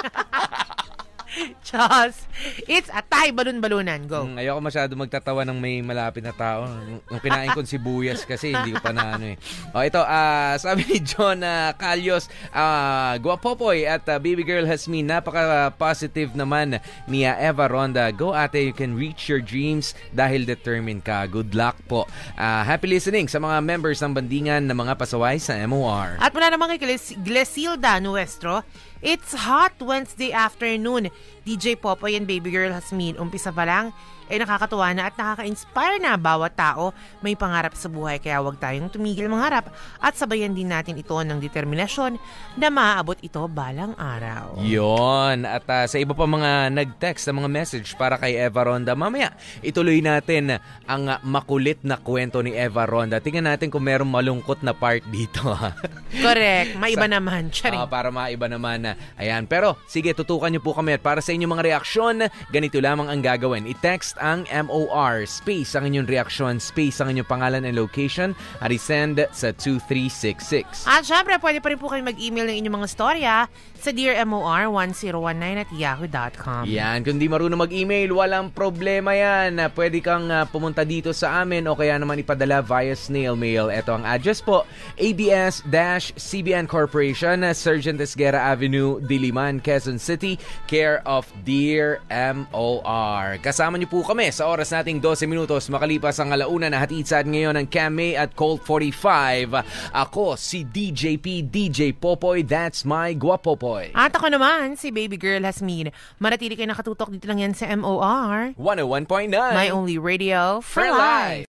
<laughs> Chos. It's atay. Balon-balunan. Go. Mm, ayoko masyado magtatawa ng may malapit na tao. Nung kinain ko sibuyas kasi hindi ko pa na ano eh. O ito, ah, <laughs> sabi ni John uh, Calyos, ah, Guapopoy at ah, Baby Girl Hasmin, napaka-positive naman ni Eva Ronda. Go ate, you can reach your dreams dahil determined ka. Good luck po. Ah, happy listening sa mga members ng bandingan na mga pasaway sa MOR. At mula naman kay Gles- Glesilda Nuestro, It's hot Wednesday afternoon. DJ Popoy and Baby Girl Hasmin, umpisa pa lang, eh nakakatuwa na at nakaka-inspire na bawat tao may pangarap sa buhay kaya huwag tayong tumigil mangarap at sabayan din natin ito ng determinasyon na maaabot ito balang araw. Yon. At ah, sa iba pa mga nag-text sa mga message para kay Eva Ronda, mamaya ituloy natin ang makulit na kwento ni Eva Ronda. Tingnan natin kung merong malungkot na part dito. <laughs> Correct. Maiba Sa- naman. Charing. Ah, para maiba naman na. Ayan. Pero, sige, tutukan niyo po kami. At para sa inyong mga reaksyon, ganito lamang ang gagawin. I-text ang MOR, space ang inyong reaksyon, space ang inyong pangalan and location, at i-send sa 2366. At syempre, pwede pa rin po kayo mag-email ng inyong mga storya sa dearmor1019 at yahoo.com. Yan, kung di marunong mag-email, walang problema yan. Pwede kang ah, pumunta dito sa amin o kaya naman ipadala via snail mail. Ito ang address po, ABS-CBN Corporation, Sergeant Esguera Avenue, Diliman, Quezon City, care of Dear MOR. Kasama niyo po kami sa oras nating 12 minutos makalipas ang alauna na hatid sa ngayon ng Cam May at Colt 45. Ako si DJP DJ Popoy, that's my Guapopoy. At ako naman, si Baby Girl Hasmin. Manatili kayo nakatutok dito lang yan sa MOR. 101.9 My only radio for, For life.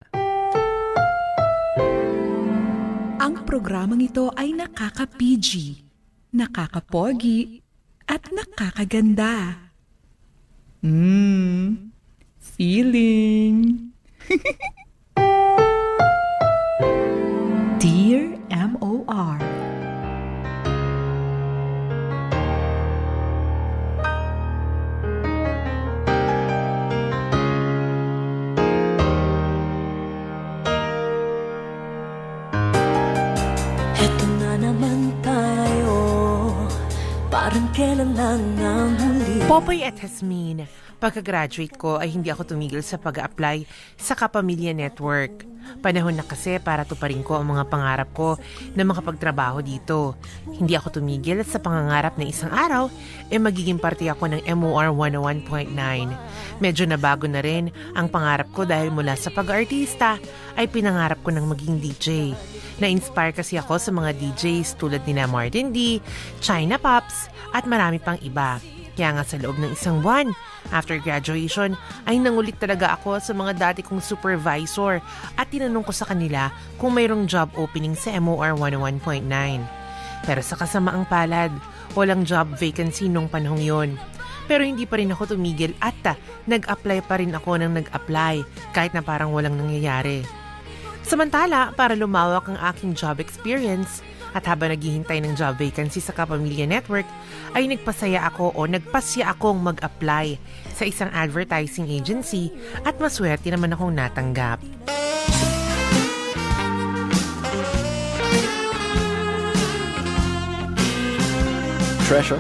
Ang programang ito ay nakaka-PG, nakaka-pogi, at nakakaganda. Mmm, feeling. <laughs> Dear M.O.R. Eto na naman tayo Parang kailan lang ang huli Popoy at Hasmin, pagka-graduate ko ay hindi ako tumigil sa pag-apply sa Kapamilya Network. Panahon na kasi para tuparin ko ang mga pangarap ko na makapagtrabaho dito. Hindi ako tumigil sa pangangarap na isang araw ay magiging parte ako ng MOR 101.9. Medyo nabago na rin ang pangarap ko dahil mula sa pag-artista ay pinangarap ko ng maging DJ. Na-inspire kasi ako sa mga DJs tulad ni na Martin D, China Pops, at marami pang iba. Kaya nga sa loob ng isang buwan, after graduation, ay nangulit talaga ako sa mga dati kong supervisor at tinanong ko sa kanila kung mayroong job opening sa MOR 101.9. Pero sa kasamaang palad, walang job vacancy nung panahong yon. Pero hindi pa rin ako tumigil at ah, nag-apply pa rin ako ng nag-apply kahit na parang walang nangyayari. Samantala, para lumawak ang aking job experience at habang naghihintay ng job vacancy sa Kapamilya Network, ay nagpasaya ako o nagpasya akong mag-apply sa isang advertising agency at maswerte naman akong natanggap. Tresha,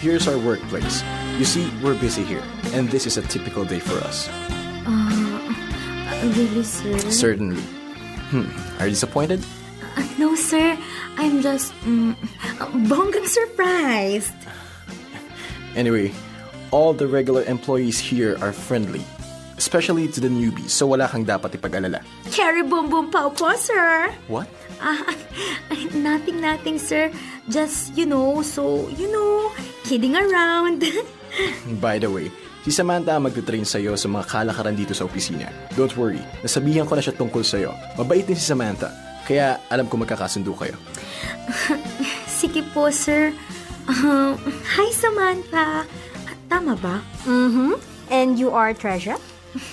here's our workplace. You see, we're busy here, and this is a typical day for us. Uh, really, sir? Certainly. Hmm, are you disappointed? Uh, no, sir. I'm just, mm, bonggang surprised. Anyway, all the regular employees here are friendly, especially to the newbies, so wala kang dapat ipag-alala. Cherry boom boom pow po, sir. What? Ah, <laughs> nothing, nothing, sir. Just, you know, so, you know, kidding around. <laughs> By the way, si Samantha ang magtutrain sa'yo sa mga kalakaran dito sa opisina. Don't worry, nasabihan ko na siya tungkol sa'yo. Mabait din si Samantha. Kaya alam ko magkakasundo kayo. <laughs> Sige po, sir. Um, hi, Samantha. Tama ba? Mm-hmm. And you are Treasure?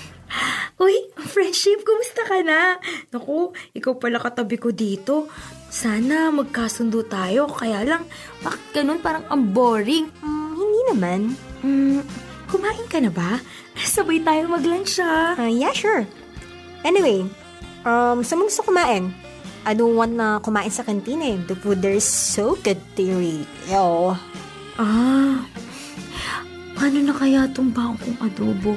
<laughs> Uy, friendship, kumusta ka na? Naku, ikaw pala katabi ko dito. Sana magkasundo tayo. Kaya lang, bakit ganun parang ang boring? Mm, hindi naman. Mm, kumain ka na ba? <laughs> Sabay tayo mag-lunch ah. Uh, yeah, sure. Anyway, um, saan mo gusto kumain? I don't want na kumain sa kantina eh. The food there is so good, theory. Yo. Ah, paano na kaya itong bangkong adobo?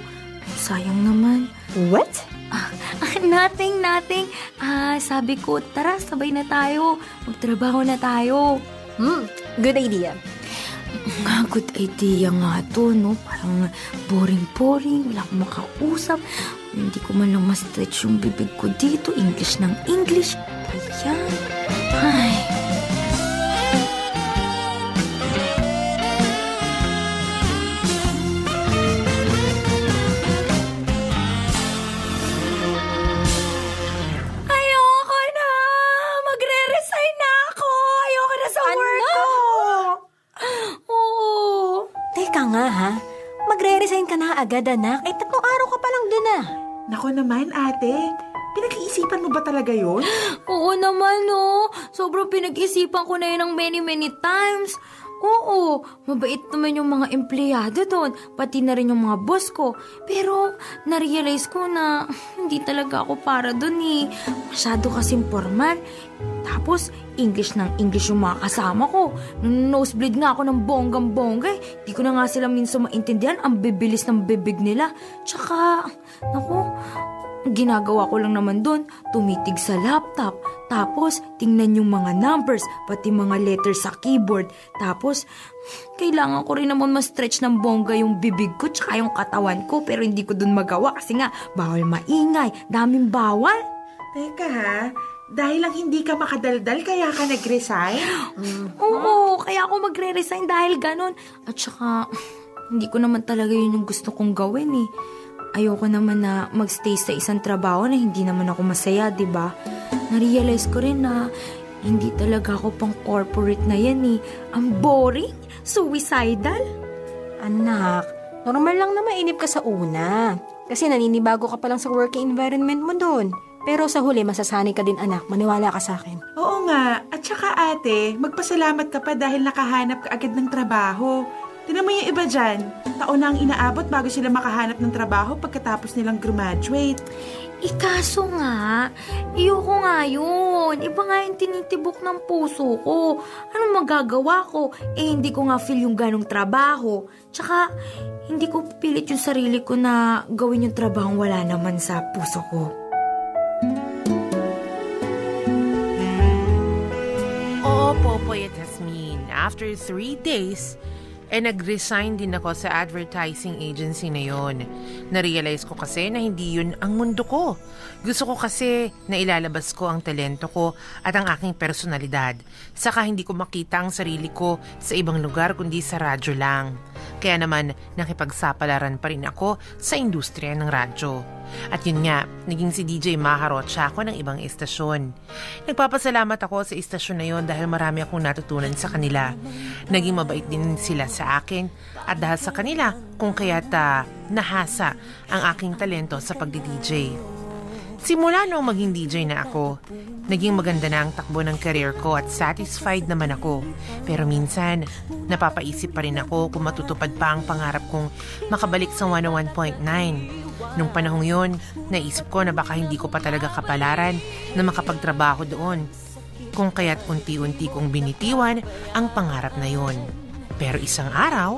Sayang naman. What? Ah, <laughs> nothing, nothing. Ah, sabi ko, tara, sabay na tayo. Magtrabaho na tayo. Hmm, good idea. Nga, good idea nga to, no? Parang boring-boring, wala akong makausap. Hindi ko man lang ma-stretch yung bibig ko dito. English ng English. Ayan. Ay. Ayoko na! Magre-resign na ako! Ayoko na sa work ko! Oo. Teka nga ha, magre-resign ka na agad anak. Eh, tatlong araw ka pa lang dun ah. Nako naman, ate. Pinag-iisipan mo ba talaga yun? <gasps> Oo naman, no. Sobrang pinag-isipan ko na yun ng many, many times. Oo, mabait naman yung mga empleyado doon, pati na rin yung mga boss ko. Pero, na-realize ko na hindi talaga ako para doon eh. Masyado kasing formal. Tapos, English ng English yung mga kasama ko. Nosebleed nga ako ng bonggang-bongga eh. Di ko na nga sila minsan maintindihan ang bibilis ng bibig nila. Tsaka, naku, ginagawa ko lang naman doon, tumitig sa laptop. Tapos, tingnan yung mga numbers, pati mga letters sa keyboard. Tapos, kailangan ko rin naman ma-stretch ng bongga yung bibig ko tsaka yung katawan ko. Pero hindi ko doon magawa kasi nga, bawal maingay. Daming bawal. Teka ha, dahil lang hindi ka makadaldal kaya ka nag-resign? <gasps> Oo, kaya ako magre-resign dahil ganun. At saka, hindi ko naman talaga yun yung gusto kong gawin eh. Ayoko naman na magstay sa isang trabaho na hindi naman ako masaya, di ba? Na-realize ko rin na hindi talaga ako pang corporate na yan eh. Ang boring, suicidal. Anak, normal lang na mainip ka sa una. Kasi naninibago ka pa lang sa working environment mo doon. Pero sa huli, masasanay ka din anak. Maniwala ka sa akin. Oo nga. At saka ate, magpasalamat ka pa dahil nakahanap ka agad ng trabaho. Tinan mo yung iba dyan. Taon na ang inaabot bago sila makahanap ng trabaho pagkatapos nilang graduate. Ikaso nga, iyoko nga yun. Iba nga yung tinitibok ng puso ko. Anong magagawa ko? Eh, hindi ko nga feel yung ganong trabaho. Tsaka, hindi ko pilit yung sarili ko na gawin yung trabaho wala naman sa puso ko. Oo, Popoy at Jasmine. After three days, eh nag-resign din ako sa advertising agency na yon. Narealize ko kasi na hindi yun ang mundo ko. Gusto ko kasi na ilalabas ko ang talento ko at ang aking personalidad. Saka hindi ko makita ang sarili ko sa ibang lugar kundi sa radyo lang. Kaya naman nakipagsapalaran pa rin ako sa industriya ng radyo. At yun nga, naging si DJ Maharocha ako ng ibang estasyon. Nagpapasalamat ako sa estasyon na yon dahil marami akong natutunan sa kanila. Naging mabait din sila sa akin at dahil sa kanila kung kaya't uh, nahasa ang aking talento sa pagdi-DJ. Simula noong maging DJ na ako, naging maganda na ang takbo ng career ko at satisfied naman ako. Pero minsan, napapaisip pa rin ako kung matutupad pa ang pangarap kong makabalik sa 101.9. Nung panahong yon, naisip ko na baka hindi ko pa talaga kapalaran na makapagtrabaho doon. Kung kaya't unti-unti kong binitiwan ang pangarap na yon. Pero isang araw...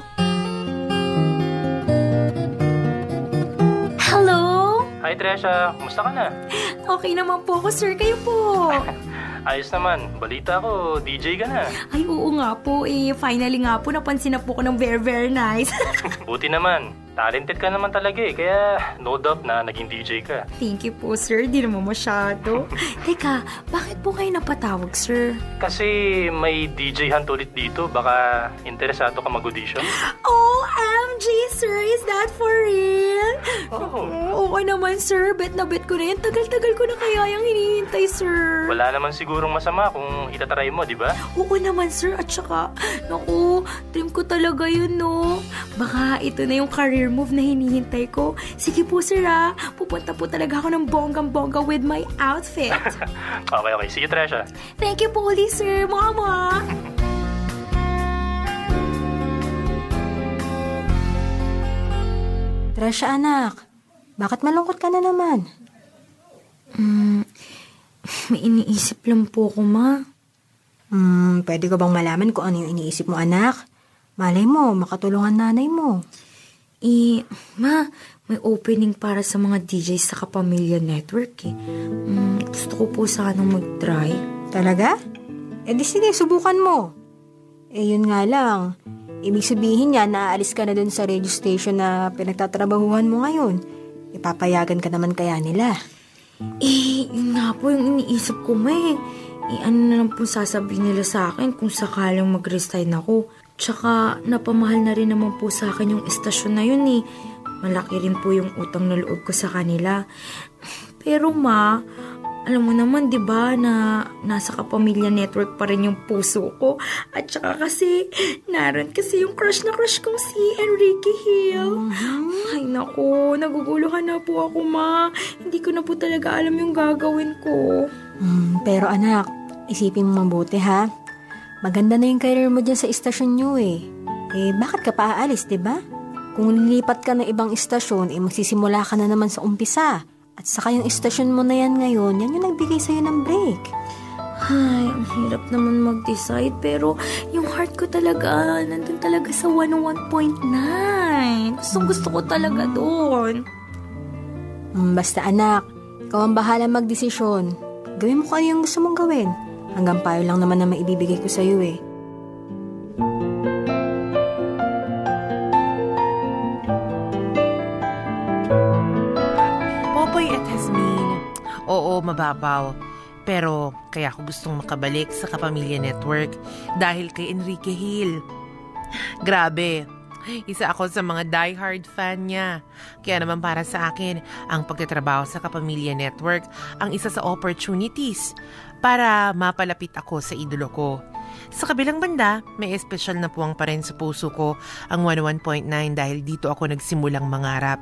Hi, Tresha. Kumusta ka na? <laughs> Okay naman po ako, sir. Kayo po. <laughs> Ayos naman. Balita ko, DJ ka na. Ay, oo nga po. Eh, finally nga po, napansin na po ko ng very, very nice. <laughs> Buti naman. Talented ka naman talaga eh. Kaya no doubt na naging DJ ka. Thank you po, sir. Di naman masyado. <laughs> Teka, bakit po kayo napatawag, sir? Kasi may DJ hunt ulit dito. Baka interesado ka mag-audition? OMG, sir! Is that for real? Oo. Oo, Oo naman, sir. Bet na bet ko na yan. Tagal-tagal ko na kaya yung hinihintay, sir. Wala naman sigurong masama kung itatry mo, di ba? Oo naman, sir. At saka, naku, dream ko talaga yun, no? Baka ito na yung career move na hinihintay ko. Sige po, sir, ah. Pupunta po talaga ako ng bonggang-bongga with my outfit. <laughs> Okay, okay. Sige, Tresha. Thank you po ulit, sir. Mama! Tresha, anak. Bakit malungkot ka na naman? Hmm, <laughs> may iniisip lang po ko, ma. Hmm, pwede ko bang malaman kung ano yung iniisip mo, anak? Malay mo, makatulungan nanay mo. Eh, ma, may opening para sa mga DJs sa Kapamilya Network eh. Hmm, gusto ko po sanang mag-try. Talaga? Eh di sige, subukan mo. Eh yun nga lang, ibig sabihin niya naaalis ka na dun sa radio station na pinagtatrabahuhan mo ngayon. Ipapayagan ka naman kaya nila. Eh, yun nga po yung iniisip ko, ma eh. Eh, ano na lang po sasabihin nila sa akin kung sakaling mag-resign ako. Tsaka, napamahal na rin naman po sa akin yung estasyon na yun eh. Malaki rin po yung utang na loob ko sa kanila. Pero ma, alam mo naman 'di ba na nasa Kapamilya Network pa rin yung puso ko. At saka kasi naroon kasi yung crush na crush kong si Enrique Hill. Ay nako, naguguluhan na po ako ma. Hindi ko na po talaga alam yung gagawin ko. Hmm, pero anak, isipin mo mabuti ha. Maganda na yung career mo dyan sa istasyon nyo eh. Eh, bakit ka pa aalis, di ba? Kung lilipat ka ng ibang istasyon, eh magsisimula ka na naman sa umpisa. At saka yung istasyon mo na yan ngayon, yan yung nagbigay sa'yo ng break. Ay, ang hirap naman mag-decide pero yung heart ko talaga, nandun talaga sa 101.9. Gustong gusto ko talaga doon. Hmm, basta anak, ikaw ang bahala magdesisyon. Gawin mo kung ano yung gusto mong gawin. Hanggang payo lang naman na maibibigay ko sa'yo eh. Popoy at Hasmin, oo, mababaw. Pero kaya ako gustong makabalik sa Kapamilya Network dahil kay Enrique Hill. Grabe, isa ako sa mga diehard fan niya. Kaya naman para sa akin, ang pagtatrabaho sa Kapamilya Network ang isa sa opportunities para mapalapit ako sa idolo ko. Sa kabilang banda, may espesyal na puwang pa rin sa puso ko ang 101.9 dahil dito ako nagsimulang mangarap.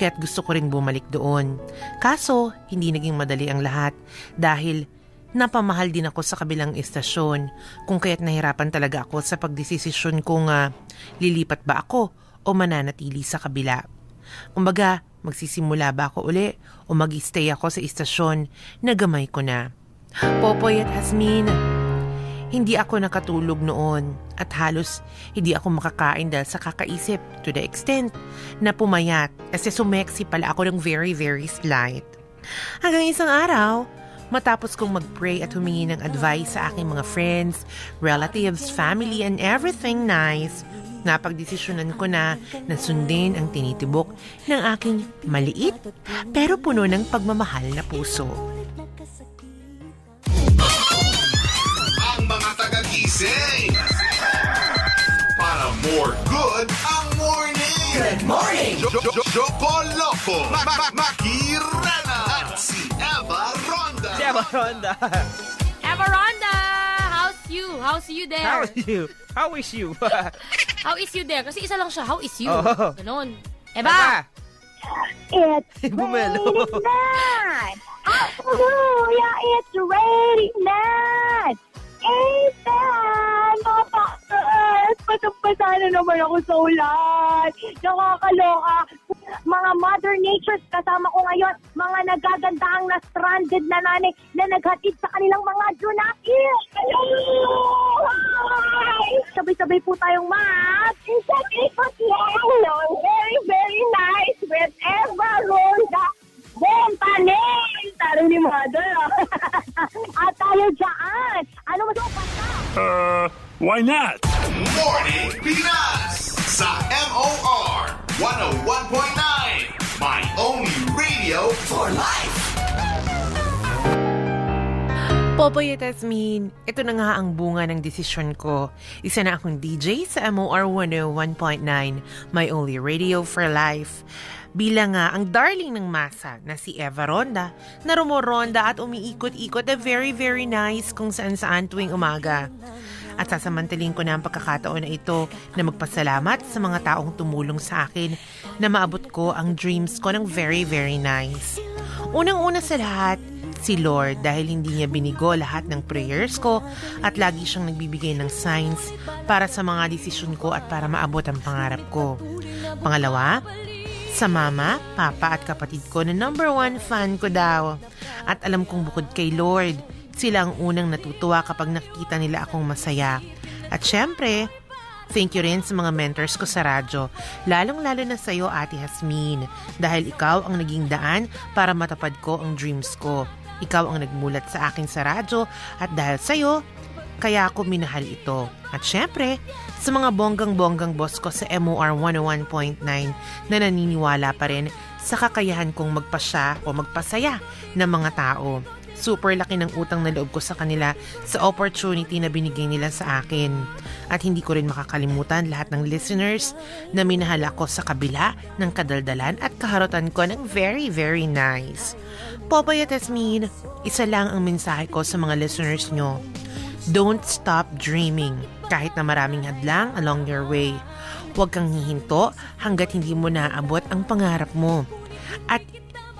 Kaya't gusto ko rin bumalik doon. Kaso, hindi naging madali ang lahat dahil napamahal din ako sa kabilang istasyon kung kaya't nahirapan talaga ako sa pagdesisyon kung uh, lilipat ba ako o mananatili sa kabila. Kumbaga, magsisimula ba ako uli o mag-stay ako sa istasyon na gamay ko na. Popoy at Hasmin, hindi ako nakatulog noon at halos hindi ako makakain dahil sa kakaisip to the extent na pumayat kasi sumeksi pala ako ng very very slight. Hanggang isang araw, matapos kong mag-pray at humingi ng advice sa aking mga friends, relatives, family, and everything nice, napagdesisyonan ko na na sundin ang tinitibok ng aking maliit pero puno ng pagmamahal na puso. Ang mga taga-gising! Para more good ang morning! Good morning! Jo- jo- jo- Joko Loco! Ma- ma- Makirana! At si Eva Ronda! Si Eva Ronda! <laughs> Eva Ronda! How's you? How's you there? How is you? How is you? <laughs> How is you there? Kasi isa lang siya. How is you? Oh. Ganon. Eva! <laughs> <laughs> It's raining night! Hallelujah! It's raining night! Ethan! Mga fuckers! Pasang-pasa na naman ako sa ulan! Nakakaloka! Mga mother natures kasama ko ngayon, mga nagagandahang na stranded na nanay na naghatid sa kanilang mga junaki! Sabay-sabay po tayong mag... Isang ikot lang! Very, very nice with Eva Ronda! Bontanin! Tarong ni Mother. <laughs> At tayo dyan. Ano mo pasta? Uh, why not? Morning Pinas! Sa MOR 101.9 My only radio for life! Popoy at Asmin, ito na nga ang bunga ng desisyon ko. Isa na akong DJ sa MOR 101.9, My Only Radio for Life. Bilang nga ang darling ng masa na si Eva Ronda na rumoronda at umiikot-ikot na very very nice kung saan saan tuwing umaga. At sasamantalin ko na ang pagkakataon na ito na magpasalamat sa mga taong tumulong sa akin na maabot ko ang dreams ko ng very very nice. Unang-una sa lahat, si Lord dahil hindi niya binigo lahat ng prayers ko at lagi siyang nagbibigay ng signs para sa mga desisyon ko at para maabot ang pangarap ko. Pangalawa, sa mama, papa at kapatid ko na number one fan ko daw. At alam kong bukod kay Lord, sila ang unang natutuwa kapag nakikita nila akong masaya. At syempre, thank you rin sa mga mentors ko sa radyo, lalong-lalo na sa iyo, Ate Hasmin, dahil ikaw ang naging daan para matapad ko ang dreams ko. Ikaw ang nagmulat sa akin sa radyo at dahil sa iyo, kaya ako minahal ito. At syempre, sa mga bonggang-bonggang boss ko sa MOR 101.9 na naniniwala pa rin sa kakayahan kong magpasya o magpasaya ng mga tao. Super laki ng utang na loob ko sa kanila sa opportunity na binigay nila sa akin. At hindi ko rin makakalimutan lahat ng listeners na minahal ako sa kabila ng kadaldalan at kaharutan ko ng very, very nice. Popoy at Asmin, isa lang ang mensahe ko sa mga listeners nyo. Don't stop dreaming kahit na maraming hadlang along your way. Huwag kang hihinto hanggat hindi mo naabot ang pangarap mo. At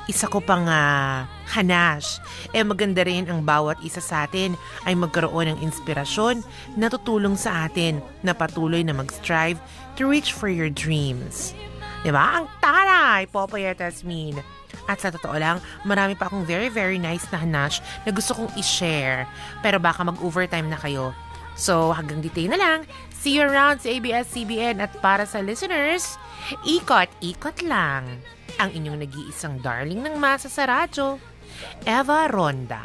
isa ko pang uh, hanash, eh maganda rin ang bawat isa sa atin ay magkaroon ng inspirasyon na tutulong sa atin na patuloy na mag-strive to reach for your dreams. Diba? Ang taray, Popoy at Asmin. At sa totoo lang, marami pa akong very very nice na hanash na gusto kong i-share. Pero baka mag-overtime na kayo. So hanggang dito na lang. See you around sa ABS-CBN at para sa listeners, ikot-ikot lang. Ang inyong nag-iisang darling ng masa sa radyo, Eva Ronda.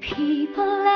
People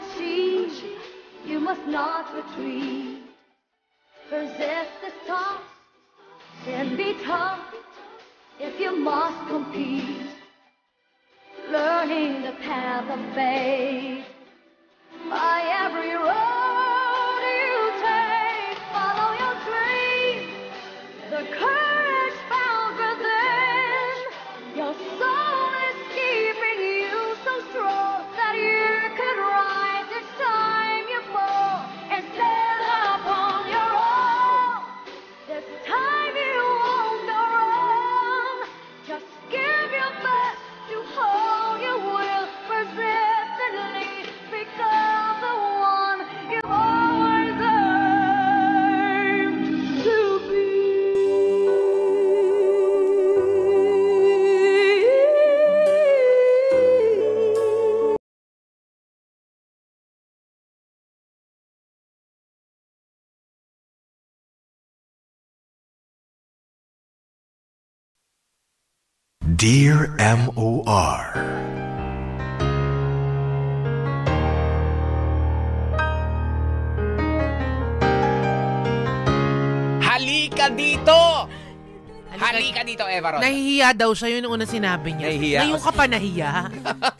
achieve, you must not retreat. Resist the toss and be tough if you must compete. Learning the path of faith by every road Dear M.O.R. Halika dito! Halika dito, Eva Ron. Nahihiya daw siya yun yung una sinabi niya. Nahihiya. Ngayon ka pa nahiya?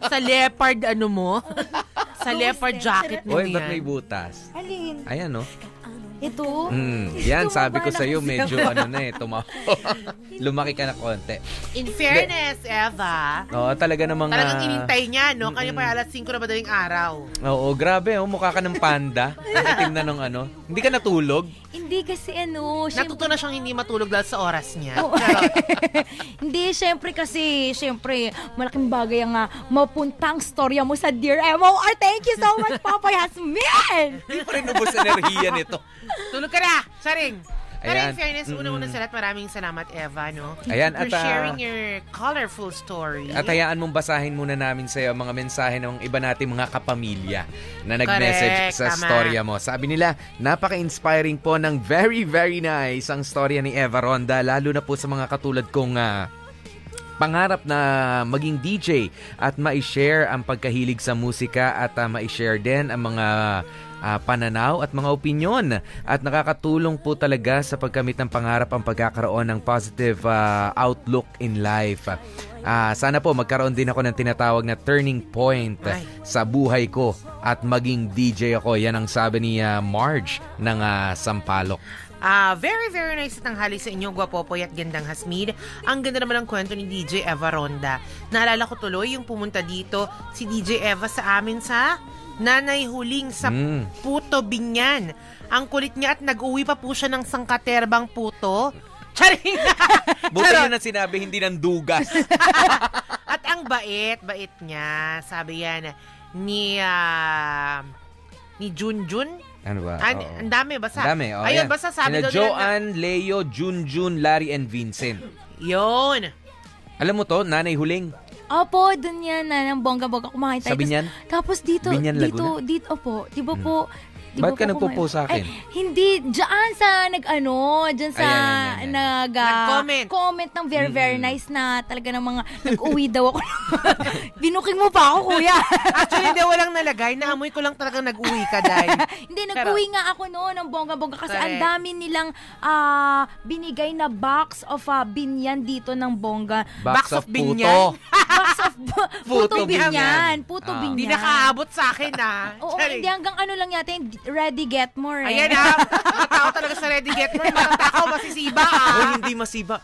Sa leopard ano mo? <laughs> Sa leopard jacket mo Uy, ba't yan. may butas? Alin? Ayan, no? Ito? Mm, yan, sabi ko na sa'yo, medyo ano na eh, tumaho. <laughs> Lumaki ka na konti. In fairness, Eva, Oo, talaga namang... talagang ah, inintay niya, no? Kanya pa alas 5 na madaling araw. Oo, grabe, oh, mukha ka ng panda. Itim na nung ano. Hindi ka natulog? Hindi kasi ano, Natuto na siyang hindi matulog dahil sa oras niya. Oo. <laughs> Hindi, syempre kasi, syempre, malaking bagay ang uh, mapunta ang storya mo sa Dear MOR. Thank you so much, Papa Yasmin! Hindi pa rin ubos enerhiya nito. Tulog ka na, Saring. Pero in fairness, Mm-mm. una-una sa lahat, maraming salamat, Eva, no? Ayan, For at, ah, sharing your colorful story. At hayaan mong basahin muna namin sa iyo mga mensahe ng iba nating mga kapamilya na nag-message Correct, sa tama. storya mo. Sabi nila, napaka-inspiring po ng very, very nice ang storya ni Eva Ronda, lalo na po sa mga katulad kong ah, pangarap na maging DJ at ma-share ang pagkahilig sa musika at uh, ma-share din ang mga ah, pananaw at mga opinyon at nakakatulong po talaga sa pagkamit ng pangarap ang pagkakaroon ng positive ah, outlook in life. Ah, sana po magkaroon din ako ng tinatawag na turning point Ay. sa buhay ko at maging DJ ako. Yan ang sabi ni ah, Marge ng ah, Sampaloc. Ah, very, very nice na tanghali sa inyo, Gwapopoy at Gandang Hasmid. Ang ganda naman ng kwento ni DJ Eva Ronda. Naalala ko tuloy yung pumunta dito si DJ Eva sa amin sa Nanay Huling sa Mm. Puto Binyan. Ang kulit niya at nag-uwi pa po siya ng sangkaterbang puto. <laughs> Charing! <laughs> Buti yun ang sinabi, hindi ng dugas. <laughs> At ang bait, bait niya. Sabi yan ni ah, ni Junjun. Ano ba? An- ang dami, basta. Ang dami, oh, Ayun, yan. basta sabi daw nila na- Joanne, Leo, Junjun, Larry, and Vincent. Yun. Alam mo to, nanay huling. Opo, dun yan na, ng bongga-bongga kumain tayo. Sa Binyan? Tapos dito, Binyan, dito, dito, opo, di ba po, di Ba't ba ka po nagpo-post sa akin? Ay, hindi, dyan sa, nag-ano, dyan sa, Ayan, ayan, ayan. nag, ah, Nag-comment. comment ng very, very nice na talaga ng mga, nag-uwi daw ako. <laughs> Binuking mo pa ako, kuya. Actually, hindi, walang nalagay. Naamoy ko lang talagang nag-uwi ka, Day. <laughs> Hindi, nag-uwi nga ako noon ng bongga-bongga kasi ang dami nilang ah, binigay na box of ah, binyan dito ng bongga. Box of binyan? <laughs> box of bu- Puto puto binyan. binyan. Puto Ah. binyan. Hindi nakaabot sa akin, ah. Oo, Charing. hindi hanggang ano lang yata yung ready get more. Eh. Ayan, ah. Mga tao talaga sa Ready Get More. Tao masisiba, ah. Oh, hindi masiba.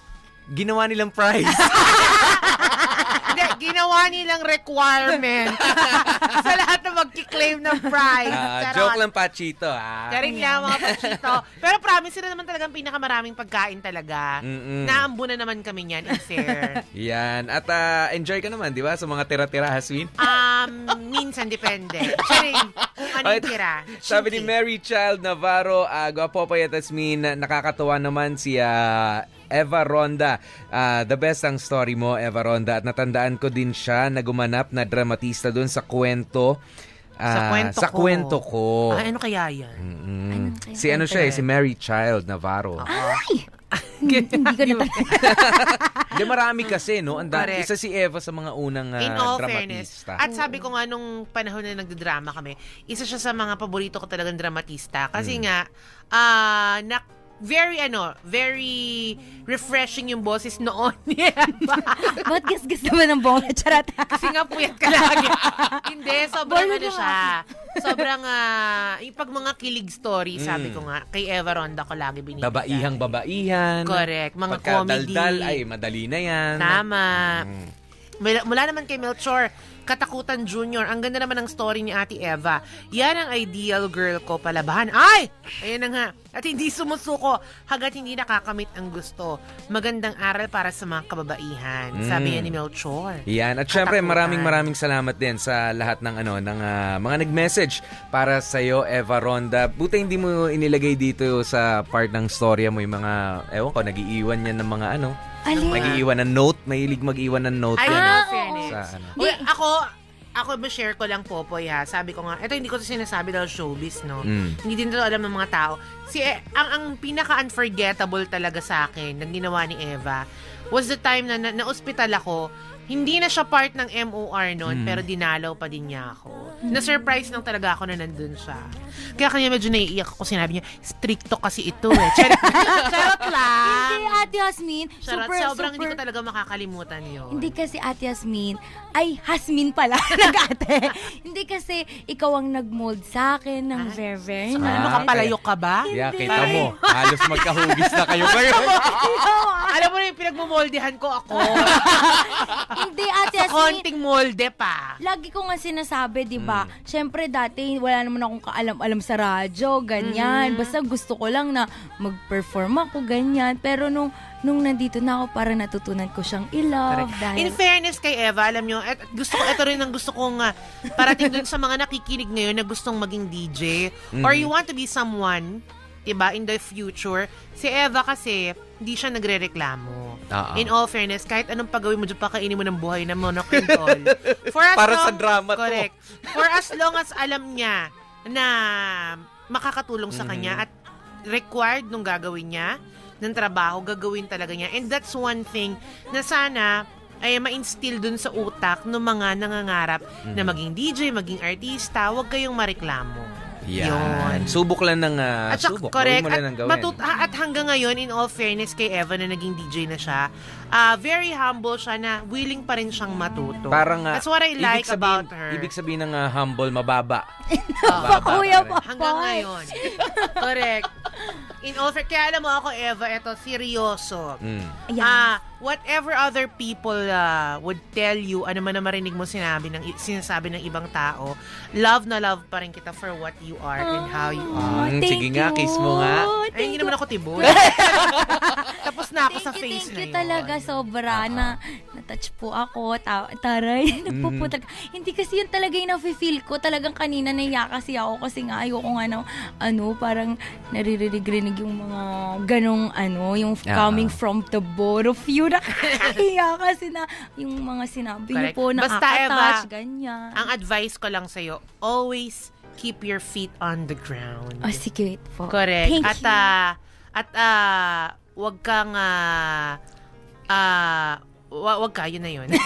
Ginawa nilang prize. <laughs> Hindi, ginawa nilang requirement <laughs> sa na magkiklaim ng prize. Ah, Charot. joke lang, Pachito. Ah. Charing lang, mga pachito. <laughs> Pero promise, sila naman talagang pinakamaraming pagkain talaga. Mm-mm. Naambunan naman kami niyan, fair. Yan. At ah, enjoy ka naman, di ba? Sa mga tira-tira, Haswin. Um, minsan depende. Charing, kung ano yung Ay, tira. Sabi ni Mary Child Navarro, uh, Gwapo pa Tasmin, nakakatuwa naman si ah, Eva Ronda. Ah, the best ang story mo, Eva Ronda. At natandaan ko din siya na gumanap na dramatista doon sa kwento. Sa ah, kwento sa ko. kwento ko. Ah, ano kaya yan? Mm. Si ano siya eh, si Mary Child Navarro. Ay! <laughs> hindi ko na <laughs> Hindi marami kasi, no? Ang Correct. isa si Eva sa mga unang ah, In all fairness. dramatista. At sabi ko nga nung panahon na nagdrama kami, isa siya sa mga paborito ko talagang dramatista. Kasi Mm. nga, ah, na, very ano, very refreshing yung boses noon <laughs> Eva. Ba't gas-gas naman ng bongga? Charot. Kasi nga puyat ka lagi. Hindi, sobrang ano siya. Sobrang, ah, yung pag mga kilig story, sabi Mm. ko nga, kay Eva Ronda ko lagi binibigay. Babaihang babaihan. Correct. Mga Pagka comedy. daldal, ay madali na yan. Tama. Mm. Mula, mula naman kay Melchor, Katakutan Junior. Ang ganda naman ng story ni Ate Eva. Yan ang ideal girl ko palabahan. Ay! Ayan na nga. At hindi sumusuko hanggat hindi nakakamit ang gusto. Magandang aral para sa mga kababaihan. Sabi Mm. yan ni Melchor. Yan. At syempre, Katakutan. maraming maraming salamat din sa lahat ng ano ng ah, mga nag-message para sa iyo, Eva Ronda. Buti hindi mo inilagay dito sa part ng storya mo yung mga ewan ko, nag-iiwan yan ng mga ano. Alin? Mag-iiwan ng note, mahilig mag-iwan ng note. Ay, yan, ah, ah, fairness. Sa ano. Uy, ako, ako share ko lang Popoy ha. Sabi ko nga, ito hindi ko to sinasabi dahil showbiz, no? Mm. Hindi din to alam ng mga tao. Si, eh, ang, ang pinaka-unforgettable talaga sa akin, na ginawa ni Eva, was the time na na- na-hospital ako. Hindi na siya part ng MOR noon, Mm. pero dinalaw pa din niya ako. Na-surprise lang talaga ako na nandun siya. Kaya kanya medyo naiiyak ako. Sinabi niya, stricto kasi ito eh. <laughs> Charot, Charot lang. Hindi, Ate Yasmin. Charot, super, sobrang hindi ko super- talaga makakalimutan yun. Hindi kasi Ate Yasmin, ay Hasmin pala, <laughs> nag-ate. Hindi kasi ikaw ang nag-mold sa akin ng very, very So, ano ka, palayok ka ba? Yeah, kita mo. Halos magkahugis na kayo <laughs> ngayon. Alam mo na yung pinagmumoldehan ko ako. Hindi, Ate Sa Yasmin. konting molde pa. Lagi ko nga sinasabi, di ba? Mm. Siyempre, dati wala naman akong kaalam-alam sa radyo, ganyan. Mhm. Basta gusto ko lang na mag-perform ako, ganyan. Pero nung, nung nandito na ako, parang natutunan ko siyang i-love. Dahil, In fairness kay Eva, alam nyo, et, gusto ko, ito rin ang gusto kong uh, parating dun sa mga nakikinig ngayon na gustong maging DJ or Mhm. you want to be someone, diba, in the future. Si Eva kasi, hindi siya nagre-reklamo. Oo. In all fairness, kahit anong pagawin mo dyan, pakainin mo ng buhay na monokindol. <laughs> For as Para long, sa drama to. Correct. For as long as alam niya na makakatulong sa Mhm. kanya at required nung gagawin niya ng trabaho, gagawin talaga niya. And that's one thing na sana ay ma-instill dun sa utak ng mga nangangarap na Mhm. maging DJ, maging artista, huwag kayong mareklamo. Yan. Subok lang ng ah, At saka, subok. correct. Gawin mo lang At, ng gawin. matut- at hanggang ngayon, in all fairness kay Evan na naging DJ na siya, ah, very humble siya na willing pa rin siyang matuto. Parang nga, That's what I ibig like sabihin- about her. Ibig sabihin ng ah, humble, mababa. <laughs> Kuya pa. Hanggang ngayon. <laughs> Correct. In all fair, kaya alam mo ako, Eva, eto, seryoso. Mm. Ah, whatever other people ah, would tell you, ano man na marinig mo sinabi ng, sinasabi ng ibang tao, love na love pa rin kita for what you are and how you are. Mm, sige nga, kiss mo nga. Ay, hindi naman ako tibol. <laughs> Tapos na ako sa face Thank na you yun. talaga sobra na na-touch po ako. Ta- taray, <laughs> Mhm. talaga. Hindi kasi yun talaga yung nafe-feel ko. Talagang kanina naiya kasi ako kasi nga ayoko nga ng ano, parang naririnig-rinig yung mga ganong ano, yung Ah. coming from the both of you. <laughs> Nakakahiya kasi na yung mga sinabi niyo po, Basta, Eva, nakaka-touch, ganyan. Ang advice ko lang sa'yo, always keep your feet on the ground. Oh, sige po. Correct. Thank at you. ah, at ah, wag kang ah wa- wag ka, yun na yun. <laughs>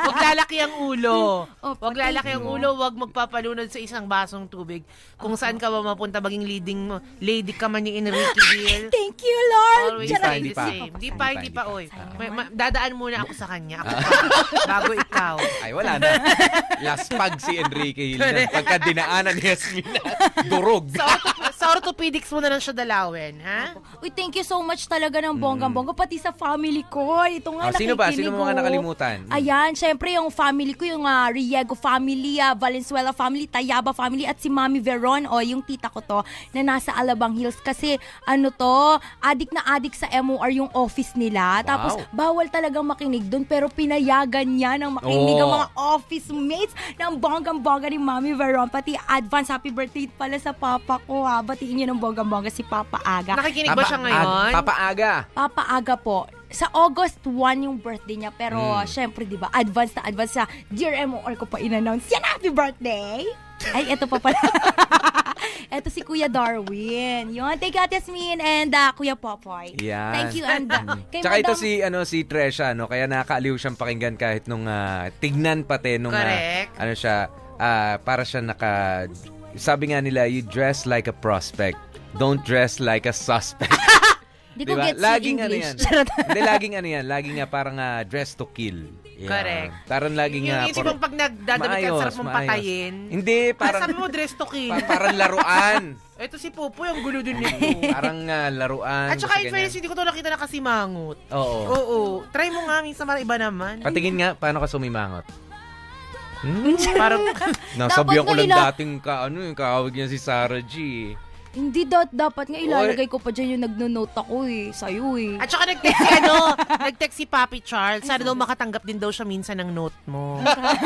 wag lalaki ang ulo. Wag lalaki ang ulo, wag magpapalunod sa isang basong tubig. Kung saan ka ba mapunta maging leading mo, lady ka man ni Enrique Hill. <laughs> Thank you, Lord. Always hindi the pa. same. Di pa, hindi pa, oy. May- ma- dadaan muna ako sa kanya. Ako pa, <laughs> bago ikaw. Ay, wala na. Laspag si Enrique Hill na. Pagka dinaanan ni Yasmina, durog. Ortho- sa orthopedics mo na lang siya dalawin, ha? Uy, thank you so much talaga ng bonggang-bongga, pati sa family ko. Ito nga, Oh, sino ba? nakikinig, Sino mo mga oh. nakalimutan? Ayan, syempre yung family ko, yung ah, Riego family, ah, Valenzuela family, Tayaba family, at si Mami Veron, o yung tita ko to, na nasa Alabang Hills. Kasi, ano to, adik na adik sa MOR yung office nila. Tapos, bawal talagang makinig doon, pero pinayagan niya ng makinig Oh. ang mga office mates ng bonggang-bongga ni Mami Veron. Pati advance happy birthday pala sa papa ko, ha. Batiin niyo ng bonggang-bongga si Papa Aga. Nakikinig ba siya ngayon? Papaaga. Papaaga po. Sa August 1 yung birthday niya. Pero, Mm. syempre, di ba, advance na advance sa Dear MOR ko pa in-announce. Yan, happy birthday! Ay, eto pa pala. <laughs> eto si Kuya Darwin. Yun. Thank you, Yasmin and uh, Kuya Popoy. Yan. Thank you. And uh, <laughs> kay Tsaka ito Madam- si ano si Tresha no kaya nakakaaliw siyang pakinggan kahit nung ah, tignan pati nung Correct. ano siya ah, para siya naka sabi nga nila you dress like a prospect don't dress like a suspect. <laughs> Di ko Diba? gets yung Laging ano English. yan. Charot. <laughs> Hindi, laging ano yan. Laging nga parang ah, dress to kill. Yan. Correct. Parang laging Yung nga. isip mong pag nagdadamit ka, sarap mong maayos. patayin. Hindi, Ah, parang, sabi mo, dress to kill. pa- parang laruan. <laughs> Ito si Popo, yung gulo din nito. parang ah, laruan. At saka, in fairness, hindi ko to nakita na kasimangot. Oo. Oo. Try mo nga, minsan para iba naman. Patingin nga, paano ka sumimangot? Hmm? Parang, <laughs> Nasabihan ko lang dating ka, ano yung kahawag niya si Sarah G. Hindi dat dapat nga ilalagay ko pa dyan yung nagno-note ako eh. Sa'yo eh. At saka nag-text si ano, <laughs> nag-text si Papi Charles. Sana daw makatanggap din daw siya minsan ng note mo.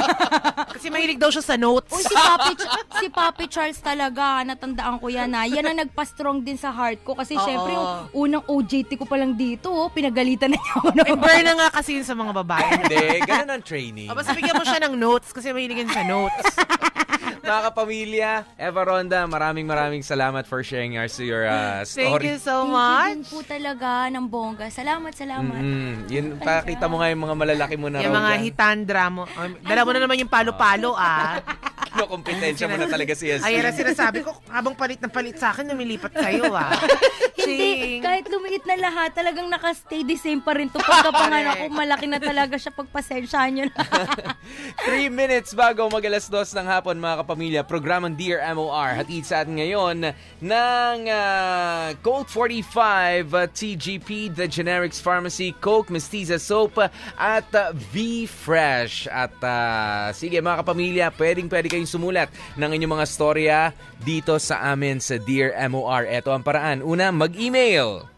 <laughs> Kasi mahilig daw siya sa notes. Uy, si Papi, <laughs> Ch- si Papi Charles talaga, natandaan ko yan na. Yan ang nagpa-strong din sa heart ko. Kasi Oo. syempre, yung unang OJT ko pa lang dito, oh, pinagalitan na niya ako. May burn na nga kasi yun sa mga babae. Hindi, ganun ang training. Basta bigyan mo siya ng notes kasi mahilig yan sa notes. Mga kapamilya, Eva Ronda, maraming maraming salamat for sharing us your uh, story. so Thank you din po talaga ng bongga. Salamat, salamat. Mm, yun, pakita mo nga yung mga malalaki mo na Yung mga dyan. hitandra mo. Um, dala mo na naman yung palo-palo, <laughs> ah. Kinukompetensya mo na talaga si Yasmin. Ayan sinasabi ko, habang palit ng palit sa akin, lumilipat sa'yo, ah. <laughs> Hindi, kahit lumiit na lahat, talagang nakastay the same pa rin to. Pagkapanganak ko, malaki na talaga siya pagpasensyahan nyo na. <laughs> Three minutes bago mag-alas dos ng hapon, mga kapamilya, programang Dear MOR. Hatid sa atin ngayon ng uh, Colt 45, uh, TGP, The Generics Pharmacy, Coke, Mestiza Soap, at uh, V-Fresh. At uh, sige mga kapamilya, pwedeng pwede kayong sumulat ng inyong mga storya dito sa amin sa Dear MOR. Ito ang paraan. Una, mag-email.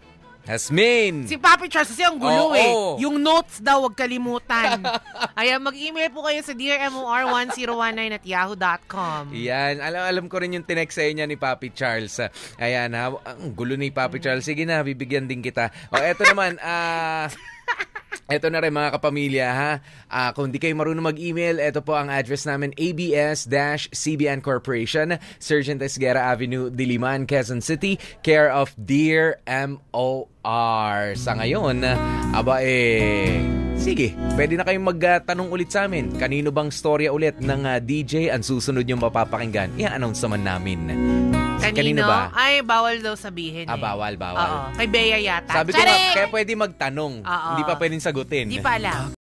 Hasmin! Si Papi Charles kasi ang gulo Oo. eh. Yung notes daw, wag kalimutan. <laughs> Ayan, mag-email po kayo sa dearmor1019 at yahoo.com. Yan, alam, alam ko rin yung tinext sa niya ni Papi Charles. Ayan, ha, ang gulo ni Papi Charles. Sige na, bibigyan din kita. O, eto naman, <laughs> ah... Eto na rin mga kapamilya ha. Ah, kung di kayo marunong mag-email, ito po ang address namin ABS-CBN Corporation, Sergeant Esguera Avenue, Diliman, Quezon City, care of Dear MOR. Sa ngayon, aba eh, sige, pwede na kayong magtanong ulit sa amin. Kanino bang storya ulit ng ah, DJ ang susunod yung mapapakinggan? I-announce naman namin. Kanino? ba? Ay, bawal daw sabihin Ah, eh. bawal, bawal. Oo, kay Bea yata. Sabi ko nga, Charing! kaya pwede magtanong. Oo. Hindi pa pwedeng sagutin. Hindi pa alam.